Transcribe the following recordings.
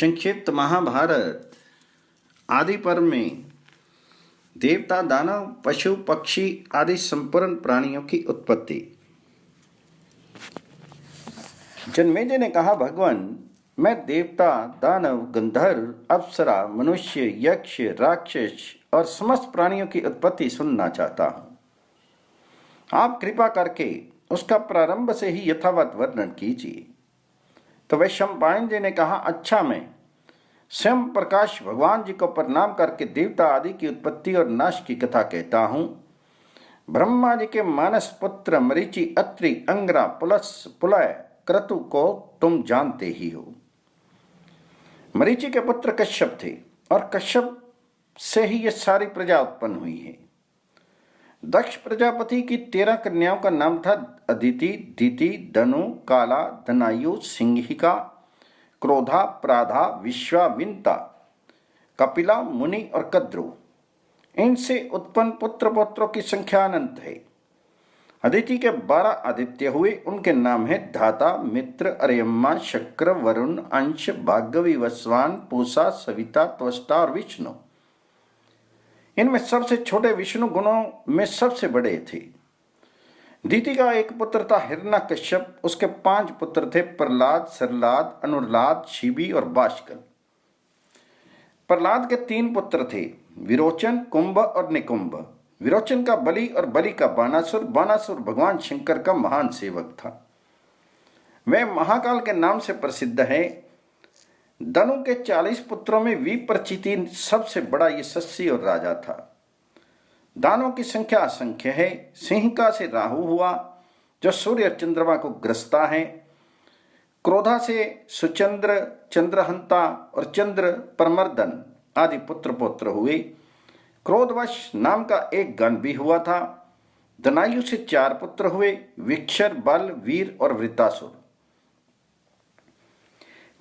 संक्षिप्त महाभारत। आदि पर्व में देवता, दानव, पशु, पक्षी आदि संपूर्ण प्राणियों की उत्पत्ति। जन्मेजय ने कहा, भगवान, मैं देवता, दानव, गंधर्व, अप्सरा, मनुष्य, यक्ष, राक्षस और समस्त प्राणियों की उत्पत्ति सुनना चाहता हूँ। आप कृपा करके उसका प्रारंभ से ही यथावत वर्णन कीजिए। तो वह शंपायन जी ने कहा अच्छा मैं। स्वयं प्रकाश भगवान जी को प्रणाम करके देवता आदि की उत्पत्ति और नाश की कथा कहता हूँ। ब्रह्मा जी के मानस पुत्र मरीचि अत्रि अंग्रा पुलस पुलय क्रतु को तुम जानते ही हो। मरीचि के पुत्र कश्यप थे और कश्यप से ही ये सारी प्रजा उत्पन्न हुई है। दक्ष प्रजापति की तेरह कन्याओं का नाम था अदिति, दिति, धनु, काला, धनायु, सिंहिका, क्रोधा, प्राधा विश्वाविंता कपिला, मुनि और कद्रु। इनसे उत्पन्न पुत्र पुत्रों की संख्या अनंत है। अदिति के बारह आदित्य हुए। उनके नाम है धाता, मित्र अरेम्मा शक्र, वरुण, अंश भागवी वस्वान पूषा सविता, त्वष्टा और विष्णु। इनमें सबसे छोटे विष्णु गुणों में सबसे बड़े थे। दीति का एक पुत्र था हिरणा कश्यप। उसके पाँच पुत्र थे प्रहलाद, सरलाद अनुरलाद शिबी और बाष्कल प्रहलाद के तीन पुत्र थे विरोचन, कुंभ और निकुंभ। विरोचन का बलि और बलि का बानासुर बानासुर भगवान शंकर का महान सेवक था। वह महाकाल के नाम से प्रसिद्ध है। दनु के चालीस पुत्रों में विप्रचिति सबसे बड़ा यशस्वी और राजा था। दानों की संख्या असंख्य है। सिंहिका से राहु हुआ, जो सूर्य और चंद्रमा को ग्रस्ता है। क्रोधा से सुचंद्र, चंद्रहंता और चंद्र परमर्दन आदि पुत्र पुत्र हुए। क्रोधवश नाम का एक गण भी हुआ था। दनायु से चार पुत्र हुए, विक्षर, बल, वीर और वृतासुर।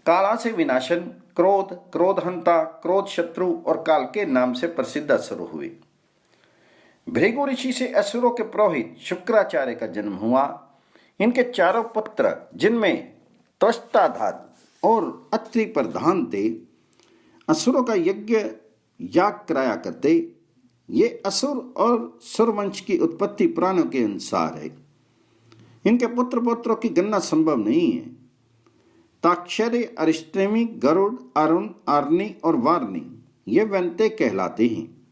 काला से विनाशन क्रोध, क्रोधहंता क्रोध शत्रु और काल के नाम से प्रसिद्ध असुर हुए। भृगु ऋषि से असुरों के पुरोहित शुक्राचार्य का जन्म हुआ। इनके चारों पुत्र, जिनमें त्वष्टाधार और अत्रि प्रधान थे, असुरों का यज्ञ याग कराया करते। ये असुर और सुरवंश की उत्पत्ति पुराणों के अनुसार है। इनके पुत्र पुत्रों की गणना संभव नहीं है। ताक्षर्य अरिष्टमी, गरुड़, अरुण अर्नि और वार्नि ये व्यंते कहलाते हैं।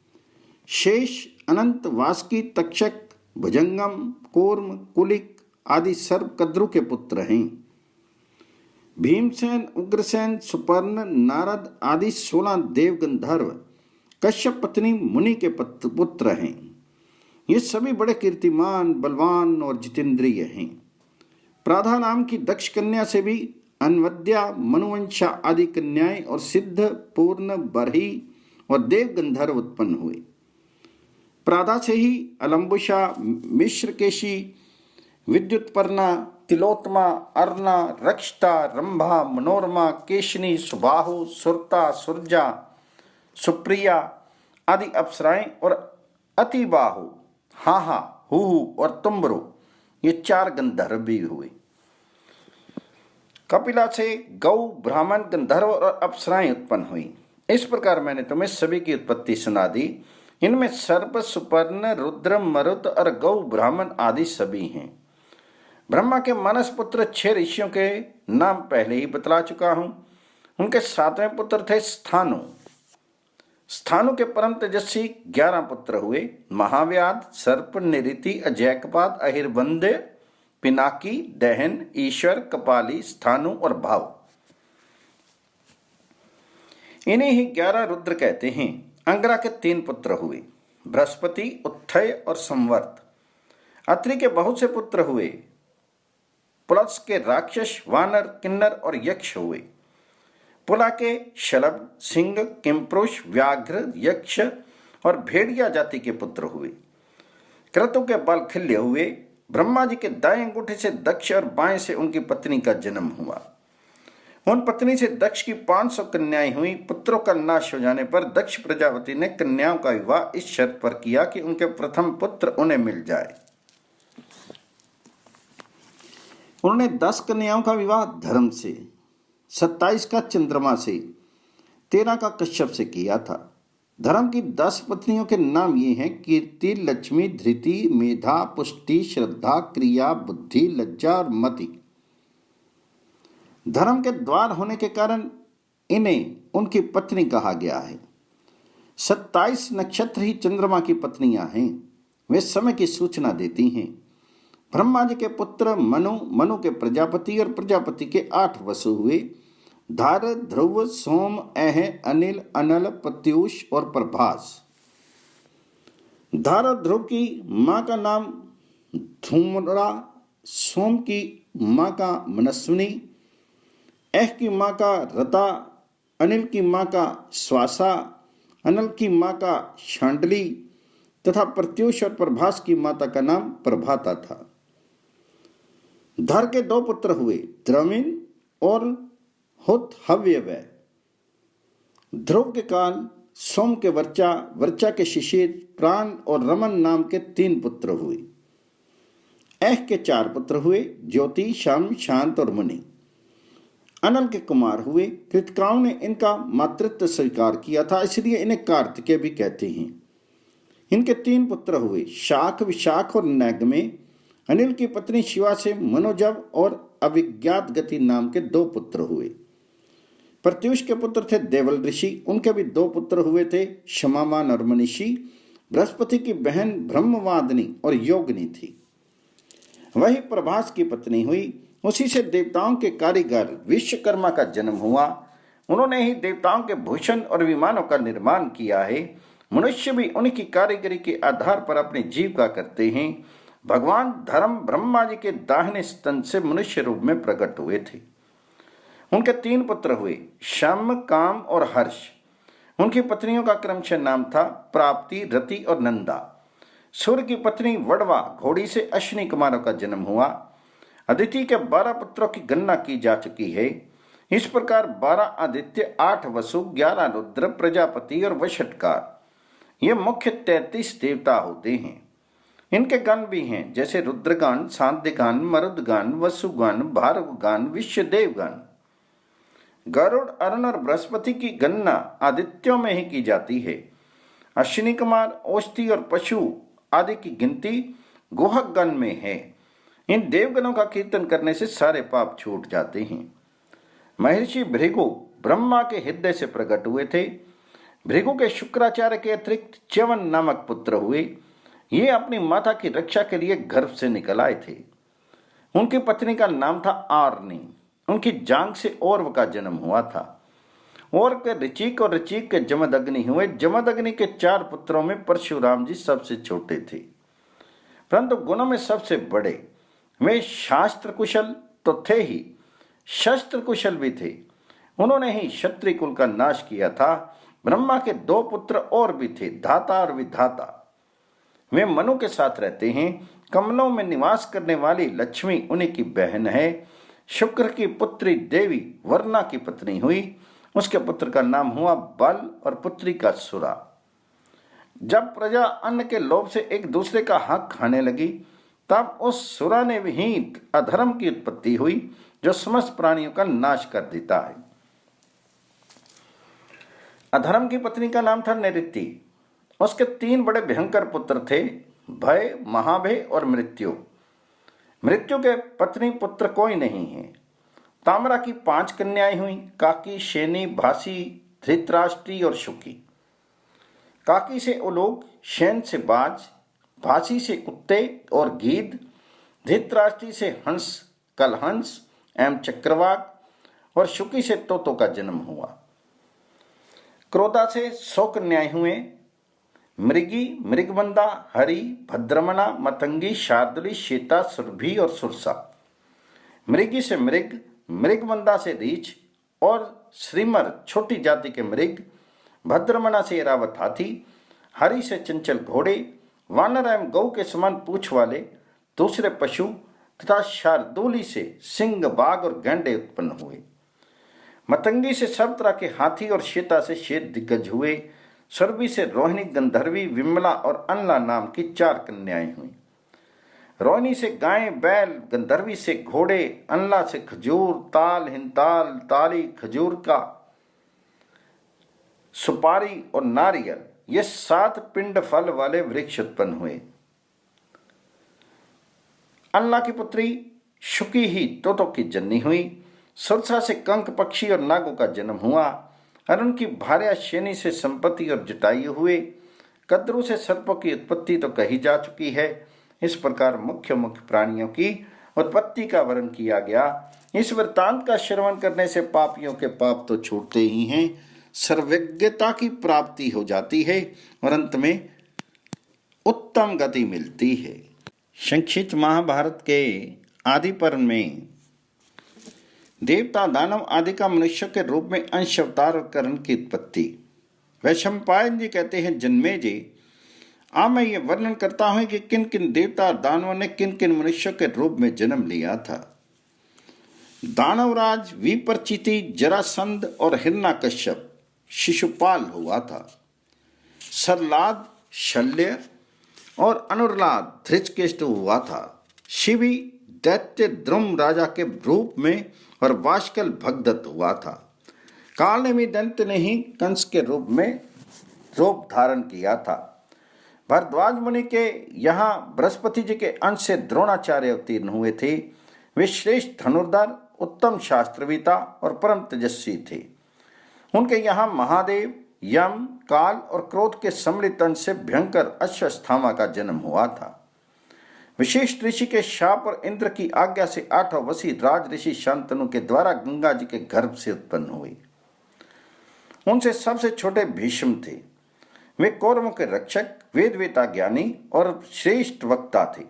शेष अनंत वासकी तक्षक, भुजंगम, कूर्म, कुलिक आदि सर्व कद्रु के पुत्र हैं। भीमसेन, उग्रसेन, सुपर्ण, नारद आदि सोलह देव गंधर्व कश्यप पत्नी मुनि के पुत्र हैं। ये सभी बड़े कीर्तिमान, बलवान और जितेंद्रिय हैं। प्राधा नाम की दक्ष कन्या से भी अनवद्या मनुवंशा आदि कन्याएँ और सिद्ध, पूर्ण, बरही और देव गंधर्व उत्पन्न हुए। प्रादा से ही अलम्बुषा मिश्र केशी विद्युतपर्णा तिलोत्मा, अर्णा, रक्षता, रंभा, मनोरमा, केशनी, सुबाहु, सुरता, सुरजा, सुप्रिया आदि अप्सराएँ और अतिबाहु, हाहा हु और तुम्बरो, ये चार गंधर्व भी हुए। कपिला से गौ, ब्राह्मण, गंधर्व और अप्सराएँ उत्पन्न हुई। इस प्रकार मैंने तुम्हें सभी की उत्पत्ति सुना दी। इनमें सर्प, सुपर्ण, रुद्र, मरुत और गौ, ब्राह्मण आदि सभी हैं। ब्रह्मा के मानस पुत्र छह ऋषियों के नाम पहले ही बतला चुका हूँ। उनके सातवें पुत्र थे स्थानु। स्थानु के परम तेजस्वी ग्यारह पुत्र हुए। महाव्याध, सर्प, निरिति अजैकपाद अहिर्बंदे पिनाकी, दहन, ईश्वर, कपाली, स्थानु और भाव। इन्हें ही ग्यारह रुद्र कहते हैं। अंगरा के तीन पुत्र हुए, बृहस्पति, उत्थय और संवर्त अत्रि के बहुत से पुत्र हुए, पुलस के राक्षस, वानर, किन्नर और यक्ष हुए। पुला के शलभ, सिंह किमपुरुष व्याघ्र, यक्ष और भेड़िया जाति के पुत्र हुए। क्रतु के बल खिल्य हुए ब्रह्मा जी के दाएँ अंगूठे से दक्ष और बाएँ से उनकी पत्नी का जन्म हुआ। उन पत्नी से दक्ष की 500 कन्याएँ हुई। पुत्रों का नाश हो जाने पर दक्ष प्रजापति ने कन्याओं का विवाह इस शर्त पर किया कि उनके प्रथम पुत्र उन्हें मिल जाए। उन्होंने दस कन्याओं का विवाह धर्म से, सत्ताईस का चंद्रमा से, तेरह का कश्यप से किया था। धर्म की दस पत्नियों के नाम ये हैं, कीर्ति, लक्ष्मी, धृति, मेधा, पुष्टि, श्रद्धा, क्रिया, बुद्धि, लज्जा और मति। धर्म के द्वार होने के कारण इन्हें उनकी पत्नी कहा गया है। सत्ताईस नक्षत्र ही चंद्रमा की पत्नियाँ हैं। वे समय की सूचना देती हैं। ब्रह्मा जी के पुत्र मनु मनु के प्रजापति और प्रजापति के आठ वसु हुए। धार, ध्रुव, सोम अह अनिल, अनल, प्रत्युष और प्रभास। धार, ध्रुव की माँ का नाम धूमरा, सोम की माँ का मनस्विनी अह की माँ का रता, अनिल की माँ का श्वासा अनल की माँ का शांडली तथा प्रत्युष और प्रभास की माता का नाम प्रभाता था। धर के दो पुत्र हुए, द्रविण और हुत हव्य ध्रुव के काल, सोम के वर्चा वर्चा के शिशिर, प्राण और रमन नाम के तीन पुत्र हुए। ऐह के चार पुत्र हुए, ज्योति श्याम शांत और मुनि। अनल के कुमार हुए, कृतकाओं ने इनका मातृत्व स्वीकार किया था, इसलिए इन्हें कार्तिकेय भी कहते हैं। इनके तीन पुत्र हुए, शाख, विशाख और नैग में। अनिल की पत्नी शिवा से मनोजव और अविज्ञात गति नाम के दो पुत्र हुए। प्रत्युष के पुत्र थे देवल ऋषि। उनके भी दो पुत्र हुए थे क्षमामान और मनीषी। बृहस्पति की बहन ब्रह्मवादनी और योगनी थी। वही प्रभास की पत्नी हुई। उसी से देवताओं के कारीगर विश्वकर्मा का जन्म हुआ। उन्होंने ही देवताओं के भूषण और विमानों का निर्माण किया है। मनुष्य भी उनकी कारीगरी के आधार पर अपनी जीविका करते हैं। भगवान धर्म ब्रह्मा जी के दाहिने स्तन से मनुष्य रूप में प्रकट हुए थे। उनके तीन पुत्र हुए, शम, काम और हर्ष। उनकी पत्नियों का क्रमशः नाम था प्राप्ति, रति और नंदा। सूर्य की पत्नी वड़वा घोड़ी से अश्विनी कुमारों का जन्म हुआ। अदिति के बारह पुत्रों की गणना की जा चुकी है। इस प्रकार बारह आदित्य, आठ वसु, ग्यारह रुद्र, प्रजापति और वशटकार ये मुख्य तैतीस देवता होते हैं। इनके गण भी हैं, जैसे रुद्रगान, शांतिगान, मरुदगान, वसुगान भारवगान विश्वदेवगान। गरुड़, अरुण और बृहस्पति की गणना आदित्यों में ही की जाती है। अश्विनी कुमार औषधि और पशु आदि की गिनती गुहक गण में है। इन देवगणों का कीर्तन करने से सारे पाप छूट जाते हैं। महर्षि भृगु ब्रह्मा के हृदय से प्रकट हुए थे। भृगु के शुक्राचार्य के अतिरिक्त च्यवन नामक पुत्र हुए। ये अपनी माता की रक्षा के लिए गर्भ से निकल आए थे। उनकी पत्नी का नाम था आरनी। उनकी जांग से औरव का जन्म हुआ था। और के ऋचिक और ऋचिक के जमदग्नि हुए। जमदग्नि के चार पुत्रों में परशुराम जी सबसे छोटे थे। परंतु गुणों में सबसे बड़े वे शास्त्र कुशल तो थे ही शस्त्र कुशल भी थे। उन्होंने ही क्षत्रिय कुल का नाश किया था। ब्रह्मा के दो पुत्र और भी थे धाता और विधाता। वे मनु के साथ रहते हैं। कमलों में निवास करने वाली लक्ष्मी उन्हीं की बहन है। शुक्र की पुत्री देवी वर्णा की पत्नी हुई। उसके पुत्र का नाम हुआ बल और पुत्री का सुरा। जब प्रजा अन्न के लोभ से एक दूसरे का हक खाने लगी, तब उस सुरा ने विहीन अधर्म की उत्पत्ति हुई, जो समस्त प्राणियों का नाश कर देता है। अधर्म की पत्नी का नाम था निरिति उसके तीन बड़े भयंकर पुत्र थे, भय, महाभय और मृत्यु। मृत्यु के पत्नी पुत्र कोई नहीं है। तामरा की पाँच कन्याएँ हुई, काकी, शेनी, भासी, धृतराष्ट्री और शुकी। काकी से उलोक शैन से बाज, भासी से कुत्ते और गीद धृतराष्ट्री से हंस, कलहंस एवं चक्रवाक और शुकी से तोतो का जन्म हुआ। क्रोधा से सौ कन्याएँ हुए मृगी मृगबंदा हरि, भद्रमणा, मतंगी, शार्दुली शीता सुरभि और सुरसा। मृगी से मृग मृगबंदा से रीछ और श्रीमर, छोटी जाति के मृग भद्रमना से एरावत हाथी, हरि से चंचल घोड़े, वानर एवं गौ के समान पूछ वाले, दूसरे पशु तथा शार्दुली से सिंह, बाघ और गैंडे उत्पन्न हुए। मतंगी से सब तरह के हाथी और श्वेता से शेत दिग्गज हुए। सरबी से रोहिणी गंधर्वी, विमला और अनला नाम की चार कन्याएँ हुई। रोनी से गाय बैल, गंधर्वी से घोड़े अनला से खजूर, ताल, हिंताल, ताली, खजूर का सुपारी और नारियल, ये सात पिंड फल वाले वृक्ष उत्पन्न हुए। अन्ना की पुत्री शुकी ही तोतो की जन्नी हुई। सुरसा से कंक पक्षी और नागों का जन्म हुआ। और उनकी भार्या शेनी से संपत्ति और जुटाई हुए, कद्रू से सर्पों की उत्पत्ति तो कही जा चुकी है। इस प्रकार मुख्य मुख्य प्राणियों की उत्पत्ति का वर्णन किया गया। इस वृत्तांत का श्रवण करने से पापियों के पाप तो छूटते ही हैं। सर्वज्ञता की प्राप्ति हो जाती है और अंत में उत्तम गति मिलती है। संक्षिप्त महाभारत के आदि पर्व में देवता, दानव आदि का मनुष्य के रूप में अंश, अवतार करण की उत्पत्ति। वैशंपायन जी कहते हैं, जन्मे जी, आ मैं ये वर्णन करता हूँ कि किन किन देवता दानवों ने किन किन मनुष्यों के रूप में जन्म लिया था। दानवराज, विपरचिति, जरासंध और हिरणा कश्यप शिशुपाल हुआ था। सरलाद, शल्य और अनुरलाद, धृजकेष्ट हुआ था। शिवी, दैत्य द्रुम राजा के रूप में और वाशकल भगदत्त हुआ था। काल ने भी दंत ने ही कंस के रूप में रूप धारण किया था। भरद्वाज मुनि के यहाँ बृहस्पति जी के अंश से द्रोणाचार्य अवतीर्ण हुए थे। वे श्रेष्ठ धनुर्धर, उत्तम शास्त्रविता और परम तेजस्वी थे। उनके यहाँ महादेव, यम, काल और क्रोध के सम्मिलित अंश से भयंकर अश्वस्थामा का जन्म हुआ था। विशेष ऋषि के शाप और इंद्र की आज्ञा से आठों वसी राज ऋषि शांतनु के द्वारा गंगा जी के गर्भ से उत्पन्न हुई। उनसे सबसे छोटे भीष्म थे। वे कौरवों के रक्षक, वेदवेता ज्ञानी और श्रेष्ठ वक्ता थे।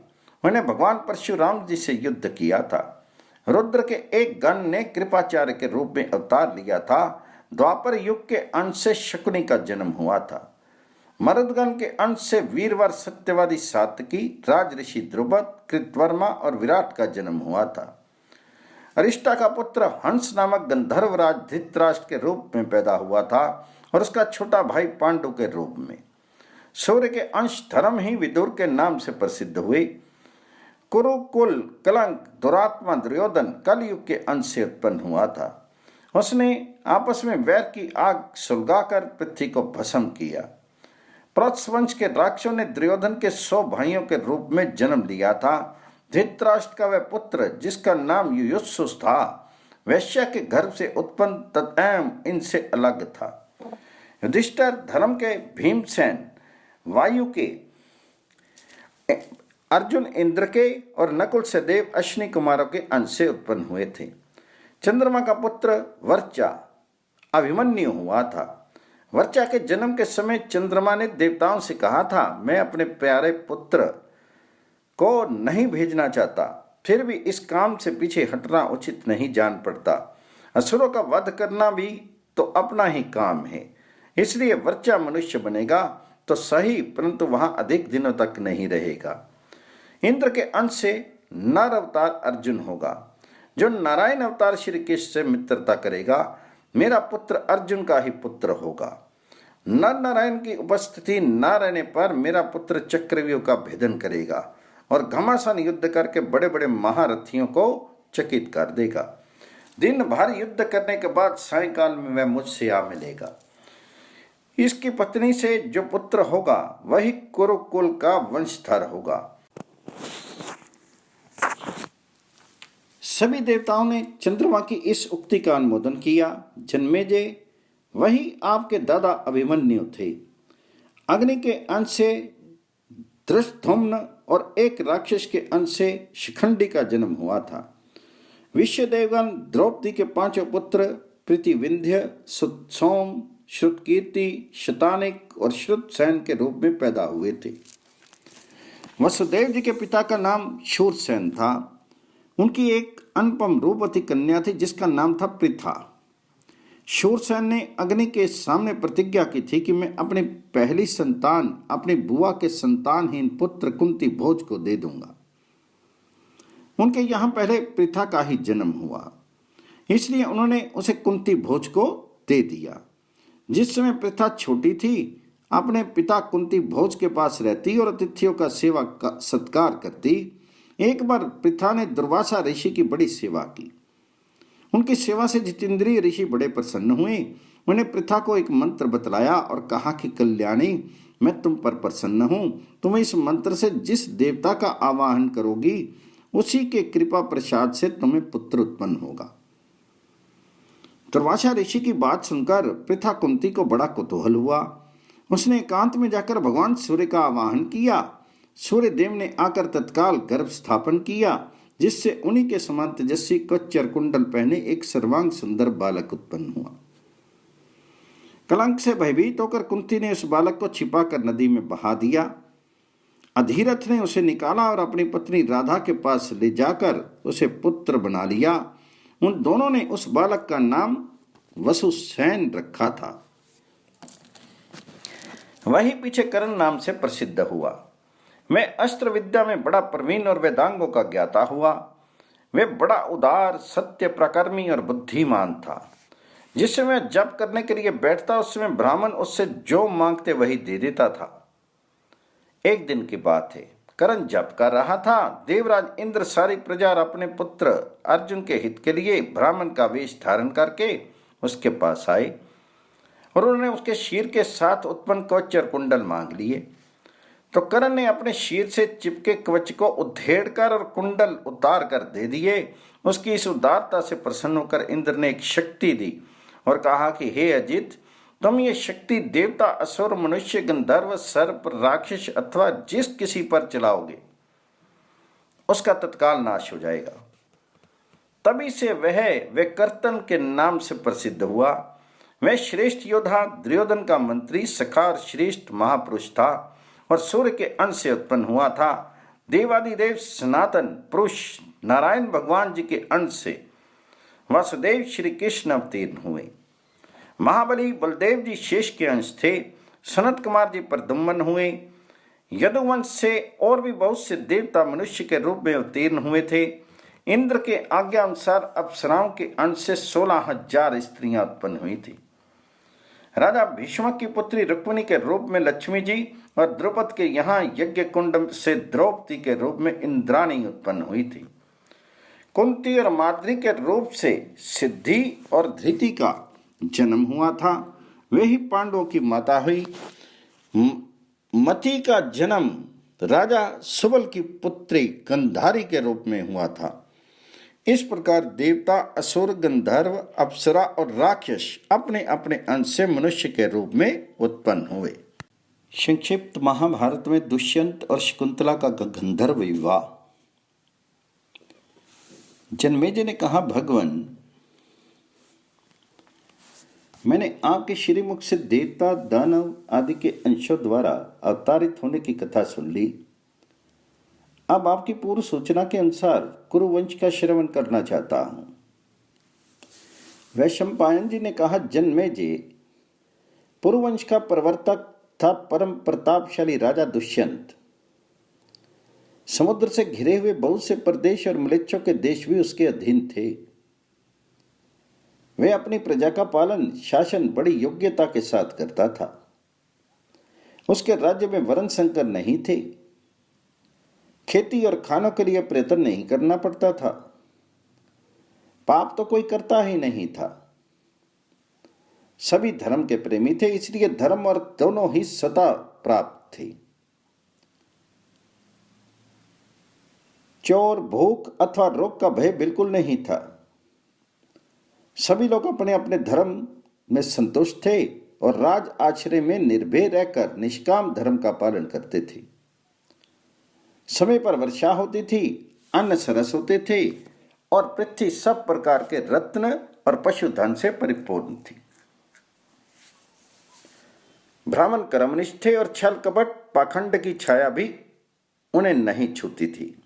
उन्हें भगवान परशुराम जी से युद्ध किया था। रुद्र के एक गण ने कृपाचार्य के रूप में अवतार लिया था। द्वापर युग के अंश से शकुनी का जन्म हुआ था। मरुदगण के अंश से वीरवर सत्यवादी सातकी राज ऋषि ध्रुवत कृतवर्मा और विराट का जन्म हुआ था। अरिष्टा का पुत्र हंस नामक गंधर्वराज धृतराष्ट्र के रूप में पैदा हुआ था और उसका छोटा भाई पांडु के रूप में। सूर्य के अंश धर्म ही विदुर के नाम से प्रसिद्ध हुए। कुरुकुल, कलंक, दुरात्मा, दुर्योधन, कलयुग के अंश से उत्पन्न हुआ था। उसने आपस में वैर की आग सुलगाकर पृथ्वी को भस्म किया। प्रत्सवंश के राक्षों ने दुर्योधन के सौ भाइयों के रूप में जन्म लिया था। धृतराष्ट्र का वह पुत्र, जिसका नाम युयुत्सुस था, वैश्य के गर्भ से उत्पन्न तत्म इनसे अलग था। युधिष्ठर धर्म के भीमसेन, वायु के अर्जुन इंद्र के और नकुल से देव अश्विनी कुमारों के अंश से उत्पन्न हुए थे। चंद्रमा का पुत्र वर्चा अभिमन्यु हुआ था। वर्चा के जन्म के समय चंद्रमा ने देवताओं से कहा था, मैं अपने प्यारे पुत्र को नहीं भेजना चाहता। फिर भी इस काम से पीछे हटना उचित नहीं जान पड़ता। असुरों का वध करना भी तो अपना ही काम है। इसलिए वर्चा मनुष्य बनेगा तो सही, परंतु वहाँ अधिक दिनों तक नहीं रहेगा। इंद्र के अंश से नर अवतार अर्जुन होगा, जो नारायण अवतार श्री कृष्ण से मित्रता करेगा। मेरा पुत्र अर्जुन का ही पुत्र होगा। नर नारायण की उपस्थिति न रहने पर मेरा पुत्र चक्रव्यूह का भेदन करेगा और घमासान युद्ध करके बड़े बड़े महारथियों को चकित कर देगा। दिन भर युद्ध करने के बाद सायकाल में वह मुझसे आ मिलेगा। इसकी पत्नी से जो पुत्र होगा, वही कुरुकुल का वंशधर होगा। सभी देवताओं ने चंद्रमा की इस उक्ति का अनुमोदन किया। जन्मेजय, वही आपके दादा अभिमन्यु थे। अग्नि के अंश से दृष्टुम्न और एक राक्षस के अंश से शिखंडी का जन्म हुआ था। विश्व देवगन द्रौपदी के पाँचों पुत्र प्रीतिविंध्य सोम श्रुत कीर्ति शतानिक और श्रुत सैन के रूप में पैदा हुए थे। वसुदेव जी के पिता का नाम शूरसेन था। उनकी एक अनुपम रूपवती कन्या थी, जिसका नाम था पृथा। शूरसेन ने अग्नि के सामने प्रतिज्ञा की थी कि मैं अपनी पहली संतान, अपनी बुआ के संतानहीन पुत्र कुंती भोज को दे दूँगा। उनके यहाँ पहले पृथा का ही जन्म हुआ। इसलिए उन्होंने उसे कुंती भोज को दे दिया। जिस समय प्रथा छोटी थी, अपने पिता कुंती भोज के पास रहती और अतिथियों का सेवा का सत्कार करती एक बार पृथा ने दुर्वासा ऋषि की बड़ी सेवा की। उनकी सेवा से जितेंद्रीय ऋषि बड़े प्रसन्न हुए। उन्हें प्रथा को एक मंत्र बतलाया और कहा कि, कल्याणी, मैं तुम पर प्रसन्न हूँ। तुम इस मंत्र से जिस देवता का आवाहन करोगी, उसी के कृपा प्रसाद से तुम्हें पुत्र उत्पन्न होगा। दुर्वासा ऋषि की बात सुनकर प्रथा कुंती को बड़ा कुतूहल हुआ। उसने एकांत में जाकर भगवान सूर्य का आवाहन किया। सूर्य देव ने आकर तत्काल गर्भ स्थापन किया, जिससे उन्हीं के समान तेजस्वी कच्चर कुंडल पहने एक सर्वांग सुंदर बालक उत्पन्न हुआ। कलंक से भयभीत होकर कुंती ने उस बालक को छिपा कर नदी में बहा दिया। अधीरथ ने उसे निकाला और अपनी पत्नी राधा के पास ले जाकर उसे पुत्र बना लिया। उन दोनों ने उस बालक का नाम वसुसैन रखा था। वही पीछे करण नाम से प्रसिद्ध हुआ। मैं अस्त्र विद्या में बड़ा प्रवीण और वेदांगों का ज्ञाता हुआ। वे बड़ा उदार सत्य प्रकर्मी और बुद्धिमान था। जिससे मैं जप करने के लिए बैठता, उस समय ब्राह्मण उससे जो मांगते वही दे देता था। एक दिन की बात है। करण जप कर रहा था। देवराज इंद्र सारी प्रजा अपने पुत्र अर्जुन के हित के लिए ब्राह्मण का वेश धारण करके उसके पास आए और उन्होंने उसके शीर के साथ उत्पन्न कवच और कुंडल मांग लिए। तो करण ने अपने शीर से चिपके कवच को उधेड़ कर और कुंडल उतार कर दे दिए। उसकी इस उदारता से प्रसन्न होकर इंद्र ने एक शक्ति दी और कहा कि, हे अजित, तुम ये शक्ति देवता, असुर, मनुष्य, गंधर्व, सर्प, राक्षस अथवा जिस किसी पर चलाओगे, उसका तत्काल नाश हो जाएगा। तभी से वह, वे कर्तन के नाम से प्रसिद्ध हुआ। वह श्रेष्ठ योद्धा, दुर्योधन का मंत्री, सखार श्रेष्ठ महापुरुष था। और सूर्य के अंश से उत्पन्न हुआ था। देवादिदेव सनातन पुरुष नारायण भगवान जी के अंश से वसुदेव श्री कृष्ण अवतीर्ण हुए। महाबली बलदेव जी शेष के अंश थे। सनत कुमार जी प्रदुम्बन हुए। यदुवंश से और भी बहुत से देवता मनुष्य के रूप में अवतीर्ण हुए थे। इंद्र के आज्ञा अनुसार अप्सराओं के अंश से सोलह हज़ार स्त्रियाँ उत्पन्न हुई थी। राजा भीष्म की पुत्री रुक्मिणी के रूप में लक्ष्मी जी और द्रौपद के यहाँ यज्ञ कुंड से द्रौपदी के रूप में इंद्राणी उत्पन्न हुई थी। कुंती और माद्री के रूप से सिद्धि और धृति का जन्म हुआ था। वे ही पांडवों की माता हुई। मती का जन्म राजा सुबल की पुत्री गंधारी के रूप में हुआ था। इस प्रकार देवता, असुर, गंधर्व, अप्सरा और राक्षस अपने अपने अंश से मनुष्य के रूप में उत्पन्न हुए। संक्षिप्त महाभारत में दुष्यंत और शकुंतला का गंधर्व विवाह। जन्मेजय ने कहा, भगवान, मैंने आपके श्रीमुख से देवता, दानव आदि के अंशों द्वारा अवतारित होने की कथा सुन ली। अब आपकी पूर्व सूचना के अनुसार कुरुवंश का श्रवण करना चाहता हूँ। वैशंपायन जी ने कहा जन्मे जी पुरुवंश का प्रवर्तक था परम प्रतापशाली राजा दुष्यंत। समुद्र से घिरे हुए बहुत से प्रदेश और मलेच्छों के देश भी उसके अधीन थे। वे अपनी प्रजा का पालन, शासन बड़ी योग्यता के साथ करता था। उसके राज्य में वरण संकर नहीं थे। खेती और खानों के लिए प्रयत्न नहीं करना पड़ता था। पाप तो कोई करता ही नहीं था। सभी धर्म के प्रेमी थे, इसलिए धर्म और दोनों ही सता प्राप्त थी। चोर, भूख अथवा रोग का भय बिल्कुल नहीं था। सभी लोग अपने अपने धर्म में संतुष्ट थे और राज आश्रय में निर्भय रहकर निष्काम धर्म का पालन करते थे। समय पर वर्षा होती थी, अन्न सरस होते थे और पृथ्वी सब प्रकार के रत्न और पशुधन से परिपूर्ण थी। ब्राह्मण कर्मनिष्ठ और छल कपट पाखंड की छाया भी उन्हें नहीं छूती थी।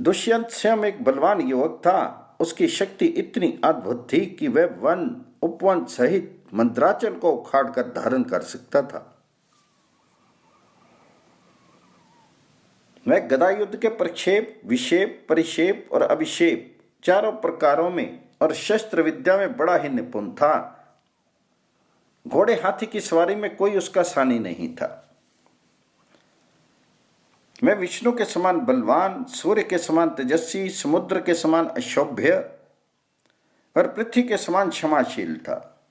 दुष्यंत स्वयं एक बलवान युवक था। उसकी शक्ति इतनी अद्भुत थी कि वह वन, उपवन सहित मंत्राचल को उखाड़ कर धारण कर सकता था। वह गदा युद्ध के प्रक्षेप, विक्षेप, परिक्षेप और अभिषेप चारों प्रकारों में और शस्त्र विद्या में बड़ा ही निपुण था। घोड़े हाथी की सवारी में कोई उसका सानी नहीं था। मैं विष्णु के समान बलवान, सूर्य के समान तेजस्वी, समुद्र के समान अशोभ्य और पृथ्वी के समान क्षमाशील था।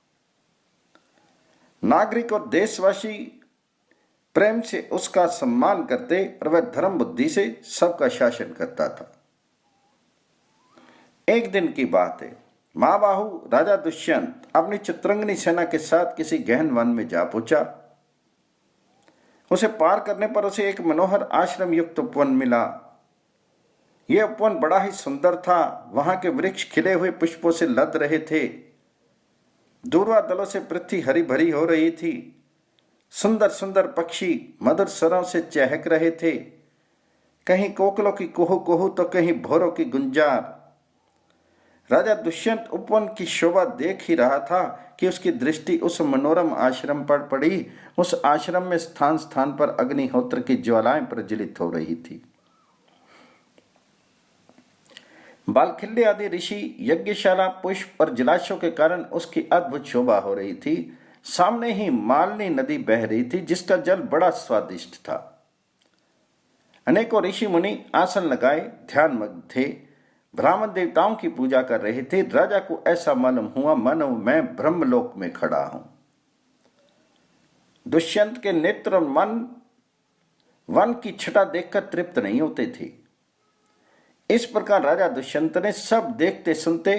नागरिक और देशवासी प्रेम से उसका सम्मान करते और वह धर्म बुद्धि से सबका शासन करता था। एक दिन की बात है। महाबाहु राजा दुष्यंत अपनी चित्रंगनी सेना के साथ किसी गहन वन में जा पहुँचा। उसे पार करने पर उसे एक मनोहर आश्रम युक्त उपवन मिला। यह उपवन बड़ा ही सुंदर था। वहाँ के वृक्ष खिले हुए पुष्पों से लद रहे थे। दूरवा दलों से पृथ्वी हरी भरी हो रही थी। सुंदर सुंदर पक्षी मधुर स्वरों से चहक रहे थे। कहीं कोकलों की कोहू कोहू तो कहीं भोरों की गुंजार। राजा दुष्यंत उपवन की शोभा देख ही रहा था कि उसकी दृष्टि उस मनोरम आश्रम पर पड़ी। उस आश्रम में स्थान स्थान पर अग्निहोत्र की ज्वालाएँ प्रज्वलित हो रही थी। बालखिल्ले आदि ऋषि यज्ञशाला, पुष्प और जलाशयों के कारण उसकी अद्भुत शोभा हो रही थी। सामने ही मालनी नदी बह रही थी, जिसका जल बड़ा स्वादिष्ट था। अनेकों ऋषि मुनि आसन लगाए, ध्यानमग्न थे। ब्राह्मण देवताओं की पूजा कर रहे थे। राजा को ऐसा मालूम हुआ, मानो मैं ब्रह्मलोक में खड़ा हूँ। दुष्यंत के नेत्र मन, वन की छटा देखकर तृप्त नहीं होते थे। इस प्रकार राजा दुष्यंत ने सब देखते सुनते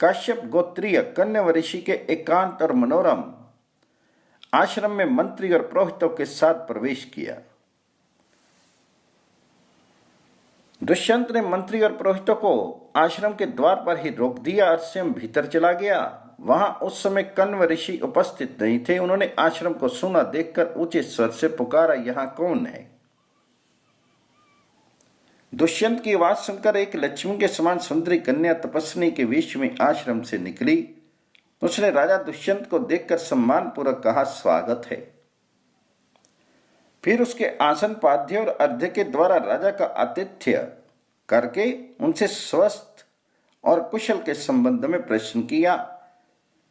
काश्यप, गोत्रीय कन्या ऋषि के एकांत और मनोरम आश्रम में मंत्री और पुरोहितों के साथ प्रवेश किया। दुष्यंत ने मंत्री और पुरोहितों को आश्रम के द्वार पर ही रोक दिया और स्वयं भीतर चला गया। वहाँ उस समय कन्व ऋषि उपस्थित नहीं थे। उन्होंने आश्रम को सुना देखकर ऊँचे स्वर से पुकारा, यहाँ कौन है? दुष्यंत की आवाज़ सुनकर एक लक्ष्मी के समान सुंदरी कन्या तपस्वी के विश्व में आश्रम से निकली। उसने राजा दुष्यंत को देखकर सम्मान पूर्वक कहा, स्वागत है। फिर उसके आसन पाध्य और अर्ध्य के द्वारा राजा का आतिथ्य करके उनसे स्वस्थ और कुशल के संबंध में प्रश्न किया।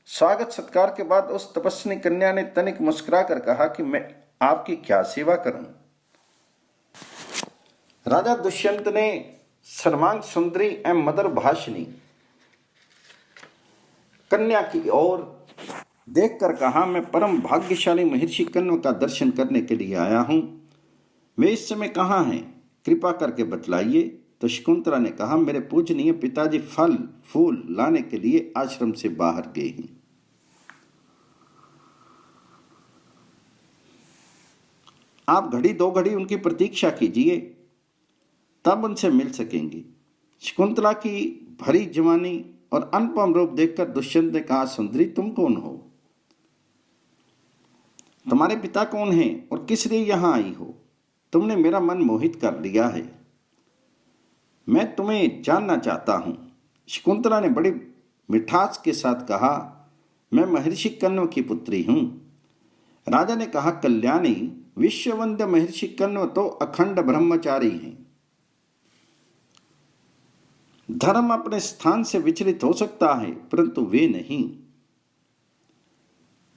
स्वागत सत्कार के बाद उस तपस्वी कन्या ने तनिक मुस्कुराकर कहा कि मैं आपकी क्या सेवा करूँ? राजा दुष्यंत ने सर्वांग सुंदरी एवं मदर भाषणी कन्या की ओर देखकर कहा, मैं परम भाग्यशाली महर्षि कन्व का दर्शन करने के लिए आया हूँ। वे इस समय कहाँ हैं? कृपा करके बतलाइए। तो शकुंतला ने कहा, मेरे पूजनीय पिताजी फल, फूल लाने के लिए आश्रम से बाहर गए हैं। आप घड़ी दो घड़ी उनकी प्रतीक्षा कीजिए, तब उनसे मिल सकेंगे। शकुंतला की भरी जवानी और अनुपम रूप देखकर दुष्यंत ने कहा, सुंदरी, तुम कौन हो? तुम्हारे पिता कौन हैं और किस लिए यहाँ आई हो? तुमने मेरा मन मोहित कर लिया है। मैं तुम्हें जानना चाहता हूँ। शकुंतला ने बड़ी मिठास के साथ कहा, मैं महर्षि कन्व की पुत्री हूँ। राजा ने कहा, कल्याणी विश्ववंद महर्षि कन्व तो अखंड ब्रह्मचारी हैं। धर्म अपने स्थान से विचलित हो सकता है, परंतु वे नहीं।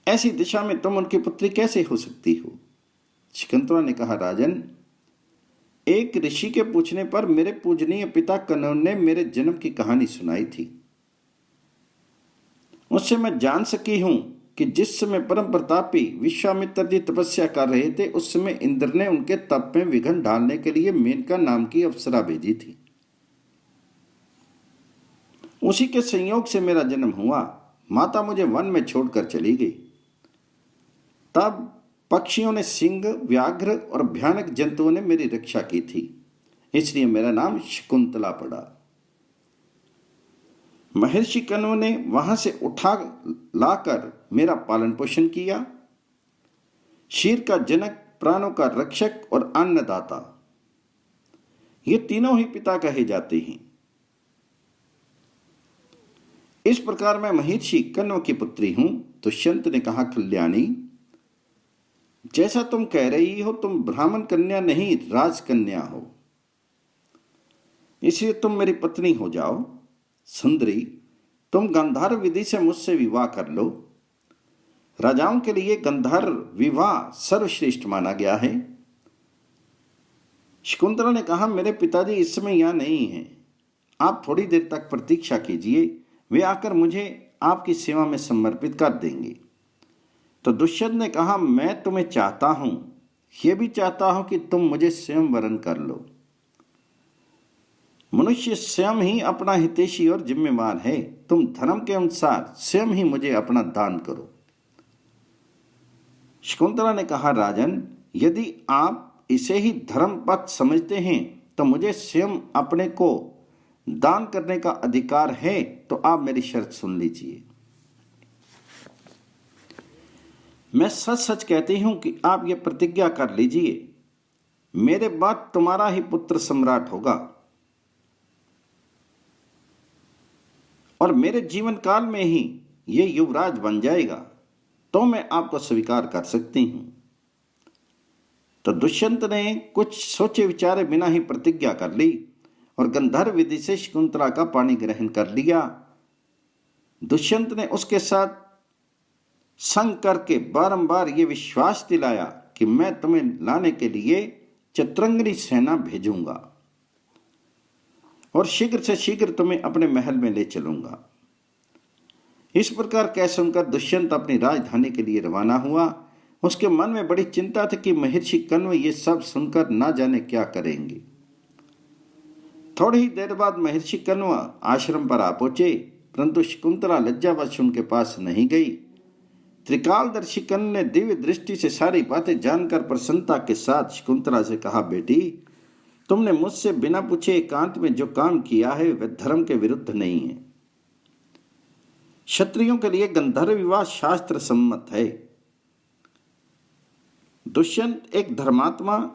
ऐसी दिशा में तुम उनकी पुत्री कैसे हो सकती हो? शिकंतरा ने कहा, राजन, एक ऋषि के पूछने पर मेरे पूजनीय पिता कनौन ने मेरे जन्म की कहानी सुनाई थी। उससे मैं जान सकी हूँ कि जिस समय परम प्रतापी विश्वामित्र जी तपस्या कर रहे थे, उस समय इंद्र ने उनके तप में विघन डालने के लिए मेनका नाम की अप्सरा भेजी थी। उसी के संयोग से मेरा जन्म हुआ। माता मुझे वन में छोड़कर चली गई। तब पक्षियों ने सिंह, व्याघ्र और भयानक जंतुओं ने मेरी रक्षा की थी। इसलिए मेरा नाम शकुंतला पड़ा। महर्षि कनु ने वहाँ से उठा लाकर मेरा पालन पोषण किया। शीर का जनक, प्राणों का रक्षक और अन्नदाता। ये तीनों ही पिता कहे जाते हैं। इस प्रकार मैं महर्षि कन्व की पुत्री हूँ तो संत ने कहा, कल्याणी जैसा तुम कह रही हो, तुम ब्राह्मण कन्या नहीं, राजकन्या हो। इसलिए तुम मेरी पत्नी हो जाओ। सुंदरी, तुम गंधर्व विधि से मुझसे विवाह कर लो। राजाओं के लिए गंधर्व विवाह सर्वश्रेष्ठ माना गया है। शकुंतला ने कहा, मेरे पिताजी इस समय यहाँ नहीं हैं। आप थोड़ी देर तक प्रतीक्षा कीजिए। वे आकर मुझे आपकी सेवा में समर्पित कर देंगे। तो दुष्यंत ने कहा, मैं तुम्हें चाहता हूँ। ये भी चाहता हूँ कि तुम मुझे स्वयं वरण कर लो। मनुष्य स्वयं ही अपना हितेशी और जिम्मेवार है। तुम धर्म के अनुसार स्वयं ही मुझे अपना दान करो। शकुंतला ने कहा, राजन, यदि आप इसे ही धर्म पथ समझते हैं तो मुझे स्वयं अपने को दान करने का अधिकार है तो आप मेरी शर्त सुन लीजिए। मैं सच सच कहती हूँ कि आप ये प्रतिज्ञा कर लीजिए। मेरे बाद तुम्हारा ही पुत्र सम्राट होगा। और मेरे जीवन काल में ही ये युवराज बन जाएगा तो मैं आपको स्वीकार कर सकती हूँ। तो दुष्यंत ने कुछ सोचे विचारे बिना ही प्रतिज्ञा कर ली और गंधर्व विधि से शकुंतला का पानी ग्रहण कर लिया। दुष्यंत ने उसके साथ संग करके बारंबार ये विश्वास दिलाया कि मैं तुम्हें लाने के लिए चतरंगनी सेना भेजूँगा और शीघ्र से शीघ्र तुम्हें अपने महल में ले चलूँगा। इस प्रकार कह सुनकर दुष्यंत अपनी राजधानी के लिए रवाना हुआ। उसके मन में बड़ी चिंता थी कि महर्षि कन्व ये सब सुनकर ना जाने क्या करेंगे। थोड़ी ही देर बाद महर्षि कन्व आश्रम पर आ पहुँचे, परंतु शकुंतला लज्जावश उनके पास नहीं गई। त्रिकालदर्शी कन ने दिव्य दृष्टि से सारी बातें जानकर प्रसन्नता के साथ शकुंतला से कहा, बेटी, तुमने मुझसे बिना पूछे एकांत में जो काम किया है, वह धर्म के विरुद्ध नहीं है। क्षत्रियों के लिए गंधर्व विवाह शास्त्र सम्मत है। दुष्यंत एक धर्मात्मा,